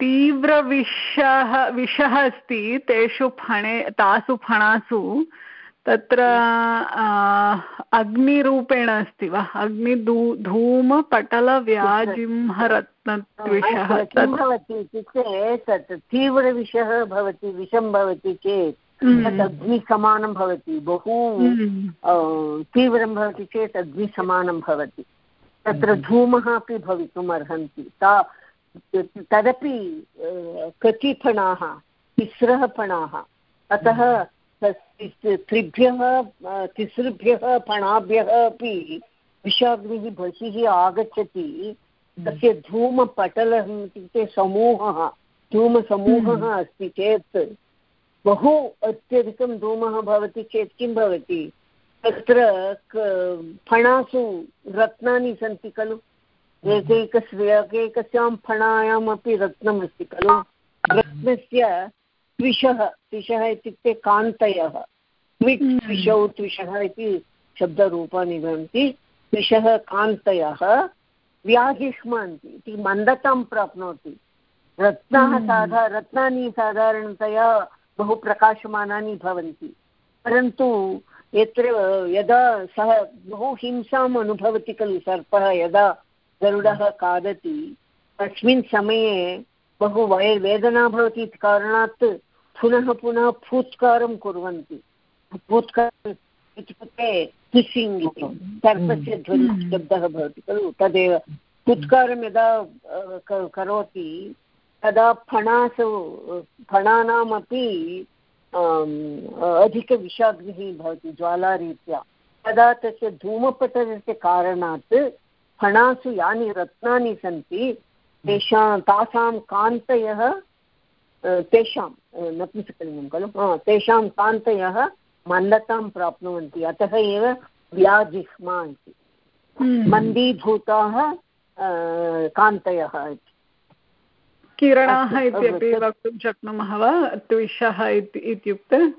F: तीव्रविषः विषः अस्ति तेषु फणे तासु फणासु तत्र अग्निरूपेण अस्ति वा अग्निधू धूमपटलव्याजिह्मरत्नद्विषः
B: किं भवति इत्युक्ते तत् तीव्रविषः भवति विषं भवति चेत् हम्म। तत् अग्निसमानं भवति बहु हम्म। तीव्रं भवति चेत् अग्निसमानं भवति तत्र हम्म। धूमः अपि भवितुम् अर्हन्ति ता तदपि कचिफणाः तिस्रः फणाः अतः त्रिभ्यः तिसृभ्यः फणाभ्यः अपि विषाग्निः बहिः आगच्छति। तस्य धूमपटलः इत्युक्ते समूहः धूमसमूहः अस्ति चेत् बहु अत्यधिकं धूमः भवति चेत् किं भवति? तत्र फणासु रत्नानि सन्ति खलु। एकैकस्य एकैकस्यां फणायामपि रत्नमस्ति खलु। रत्नस्य त्विषः त्विषः इत्युक्ते कान्तयः। त्विट् त्विषौ त्विषः इति शब्दरूपाणि भवन्ति त्विषः कान्तयः व्याहिष्मन्ति। इति मन्दतां प्राप्नोति। रत्नाः साधा रत्नानि साधारणतया बहु प्रकाशमानानि भवन्ति। परन्तु यत्र यदा सः बहु हिंसाम् अनुभवति खलु सर्पः यदा गरुडः खादति तस्मिन् समये बहु वय वेदना भवति इति कारणात् पुनः पुनः फूत्कारं कुर्वन्ति। फूत्कारम् इत्युक्ते हिस्सिङ्ग् इति सर्पस्य ध्वनिः शब्दः भवति खलु। तदेव फुत्कारं यदा करोति तदा फणासु फणानामपि अधिकविषाग्निः भवति ज्वालारीत्या। तदा तस्य धूमपतनस्य कारणात् फणासु यानि रत्नानि सन्ति तेषां तासां कान्तयः तेषां नपुंसकलिङ्गं खलु? हा तेषां कान्तयः मन्दतां प्राप्नुवन्ति। अतः एव व्याजिह्मा इति। हम्म। मन्दीभूताः कान्तयः इति।
F: किरणाः इत्यपि वक्तुं शक्नुमः वा? द्विषः इत्युक्ते?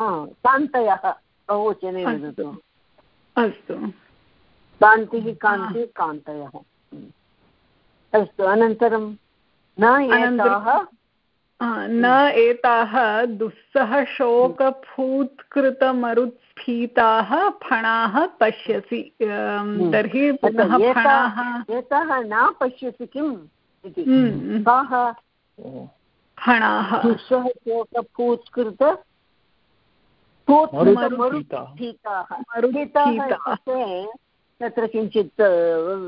B: कान्तयः बहुवचने वदतु।
F: अस्तु।
B: कान्तिः कान्तिः कान्तयः। अस्तु अनन्तरं न एताः?
F: न एताः दुःसह शोकफूत्कृतमरुत्स्फीताः फणाः पश्यसि।
B: हम्म।
F: तर्हि पुनः फणाः
B: एताः न पश्यसि किम् इति?
F: हम्म।
B: काः?
F: फणाः।
B: दुःसह शोकफूत्कृत तत्र किञ्चित्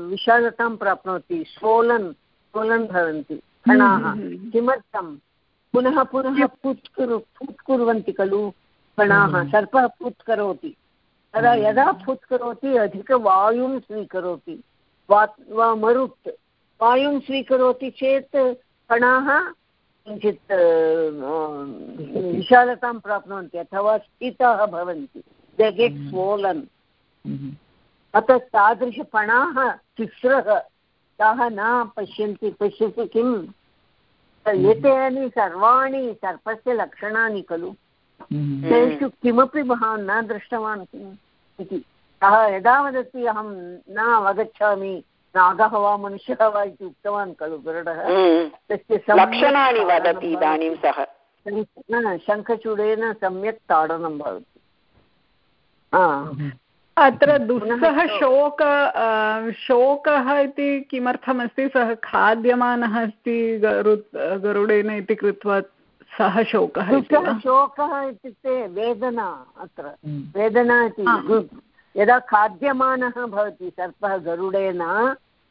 B: विशालतां प्राप्नोति। सोलन् सोलन् भवन्ति फणाः हम्म, हम्म, हम्म। किमर्थं? पुनः पुनः फुत्कुरु फुत्कुर्वन्ति खलु फणाः सर्पः फुत् करोति तदा यदा फुत् करोति अधिकवायुं स्वीकरोति। वा वा मरुत्। वायुं स्वीकरोति चेत् फणाः किञ्चित् विशालतां प्राप्नुवन्ति। अथवा स्थिताः भवन्ति। दे गेट् स्वोलन् अतः तादृशपणाः तिस्रः। ताः न पश्यन्ति पश्यति किम्? एतानि सर्वाणि सर्पस्य लक्षणानि खलु। तेषु किमपि भवान् न दृष्टवान् किम् इति। सः यदा वदति अहं न अवगच्छामि नागः वा मनुष्यः वा इति उक्तवान् खलु गरुडः।
E: तस्य लक्षणानि वदति इदानीं सः।
B: शङ्खचूडेन सम्यक् ताडनं भवति।
F: अत्र दुःखः शोक शोकः इति किमर्थमस्ति? सः खाद्यमानः अस्ति गरु गरुडेन इति कृत्वा सः शोकः
B: शोकः इत्युक्ते वेदना अत्र। वेदना इति। यदा खाद्यमानः भवति सर्पः गरुडेन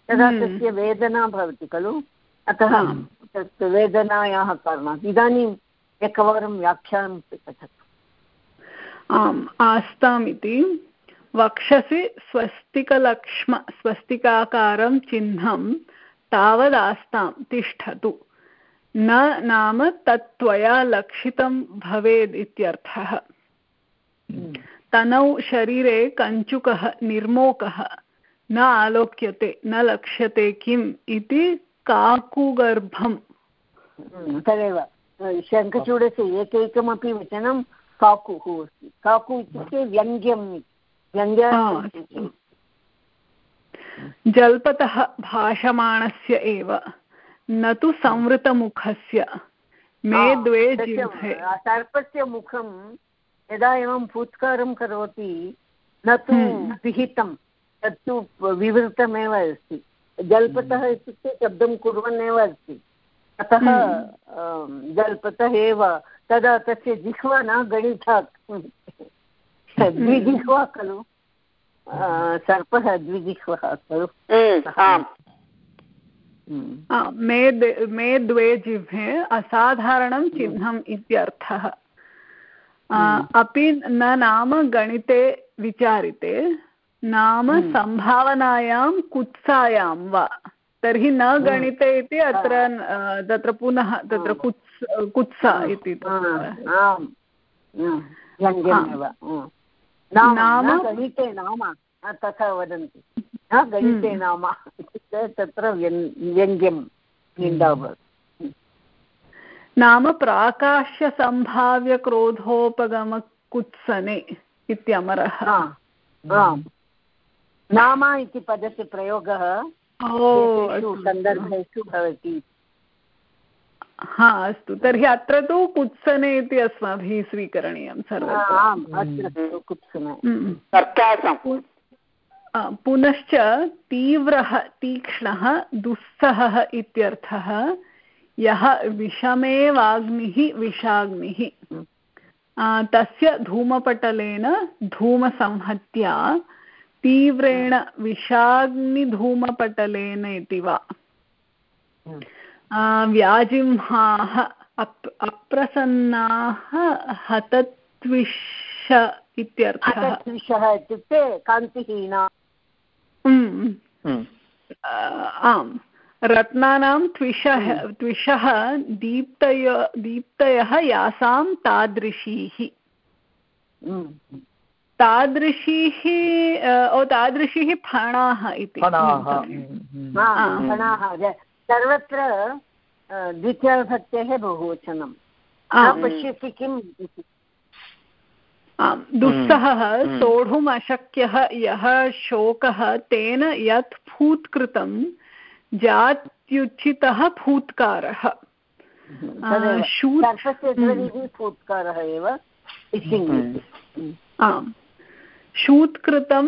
B: तदा हम्म। तस्य वेदना भवति खलु? अतः तत् वेदनायाः कारणात्। इदानीम् एकवारं व्याख्यानं पठतु
F: आम् आस्ताम् इति। वक्षसि स्वस्तिकलक्ष्म, स्वस्तिकाकारं चिह्नं तावदास्तां तिष्ठतु। न नाम तत्त्वया लक्षितं भवेद् इत्यर्थः तनौ शरीरे कञ्चुकः, निर्मोकः, न आलोक्यते, न लक्ष्यते किम् इति काकुगर्भम्।
B: तदेव। शङ्खचूडस्य एकैकमपि वचनं काकुः अस्ति। काकु इत्युक्ते व्यङ्ग्यम् इति।
F: जल्पतः भाषमाणस्य एव। न तु संवृतमुखस्य। मे द्वे जिह्वे।
B: सर्पस्य मुखं यदा एवं फुत्कारं करोति न तु हम्म। विहितं तत्तु विवृतमेव अस्ति। जल्पतः हम्म। इत्युक्ते शब्दं कुर्वन् एव अस्ति। अतः हम्म। जल्पतः एव तदा तस्य जिह्वा न गणिता द्विजिह्वा खलु। सर्पः द्विजिह्वः खलु।
F: मे मे द्वे जिह्वे असाधारणं चिह्नम् इत्यर्थः। अपि न नाम गणिते विचारिते नाम सम्भावनायां कुत्सायां वा। तर्हि न गणिते इति अत्र तत्र पुनः तत्र कुत्स कुत्सा इति
B: नाम गणिते नाम तथा वदन्ति। न गणिते हम्म। नाम इत्युक्ते तत्र व्यङ्ग्यं निन्दा भवति
F: नाम प्राकाश्यसम्भाव्यक्रोधोपगमकुत्सने इत्यमरः।
B: नाम इति पदस्य प्रयोगः सन्दर्भेषु भवति।
F: हा अस्तु. तर्हि अत्र तु कुत्सने इति अस्माभिः स्वीकरणीयं पुनश्च तीव्रः तीक्ष्णः दुःसहः इत्यर्थः यः विषमेवाग्निः विषाग्निः. तस्य धूमपटलेन धूमसंहत्या तीव्रेण विषाग्निधूमपटलेन इति वा. व्याजिह्वाः अप् अप्रसन्नाः हतत्विष इत्यर्थः।
B: इत्युक्ते कान्तिहीना।
F: आम्। रत्नानां त्विषः त्विषः दीप्तय दीप्तयः यासां तादृशीः। तादृशीः ओ तादृशीः फणाः इति।
B: फणाः। सर्वत्र द्वितीयभक्तेः बहुवचनं पश्यति किम्?
F: आम् दुःसहः सोढुम् अशक्यः यः शोकः तेन यत् फूत्कृतं जात्युचितः फूत्कारः
B: फूत्कारः एव
F: आम्। शूत्कृतं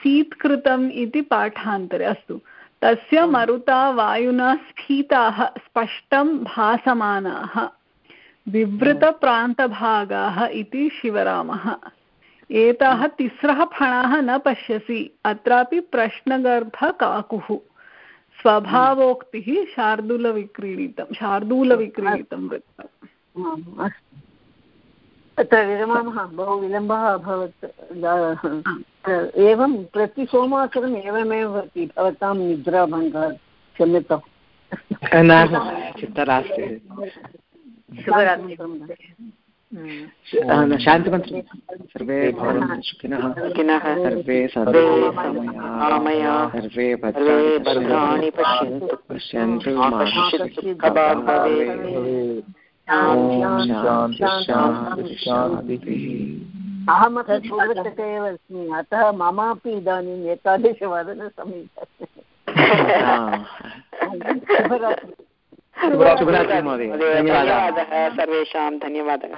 F: सीत्कृतम् इति पाठान्तरे अस्तु। तस्य मरुता वायुना स्फीताः स्पष्टं भासमानाः विवृतप्रान्तभागाः इति शिवरामः। एताः तिस्रः फणाः न पश्यसि अत्रापि प्रश्नगर्भकाकुः। स्वभावोक्तिः शार्दूलविक्रीडितं शार्दूलविक्रीडितं वृत्तम्
B: अत्र विरमामः बहु विलम्बः अभवत्। एवं प्रति सोमवासरम् एवमेव भवति भवतां निद्राभङ्गः क्षम्यताम्
D: चिन्ता नास्ति शान्तिमन्त्रं सर्वे भवन्तु सुखिनः। सर्वे सर्वे सर्वे भद्राणि पश्यन्तु। पश्यन्तु।
B: अहमपि पूर्वतटे एव अस्मि। अतः ममापि इदानीम् एकादशवादनसमये
D: शुभरात्रि। महोदय।
E: धन्यवादः। सर्वेषां धन्यवादः।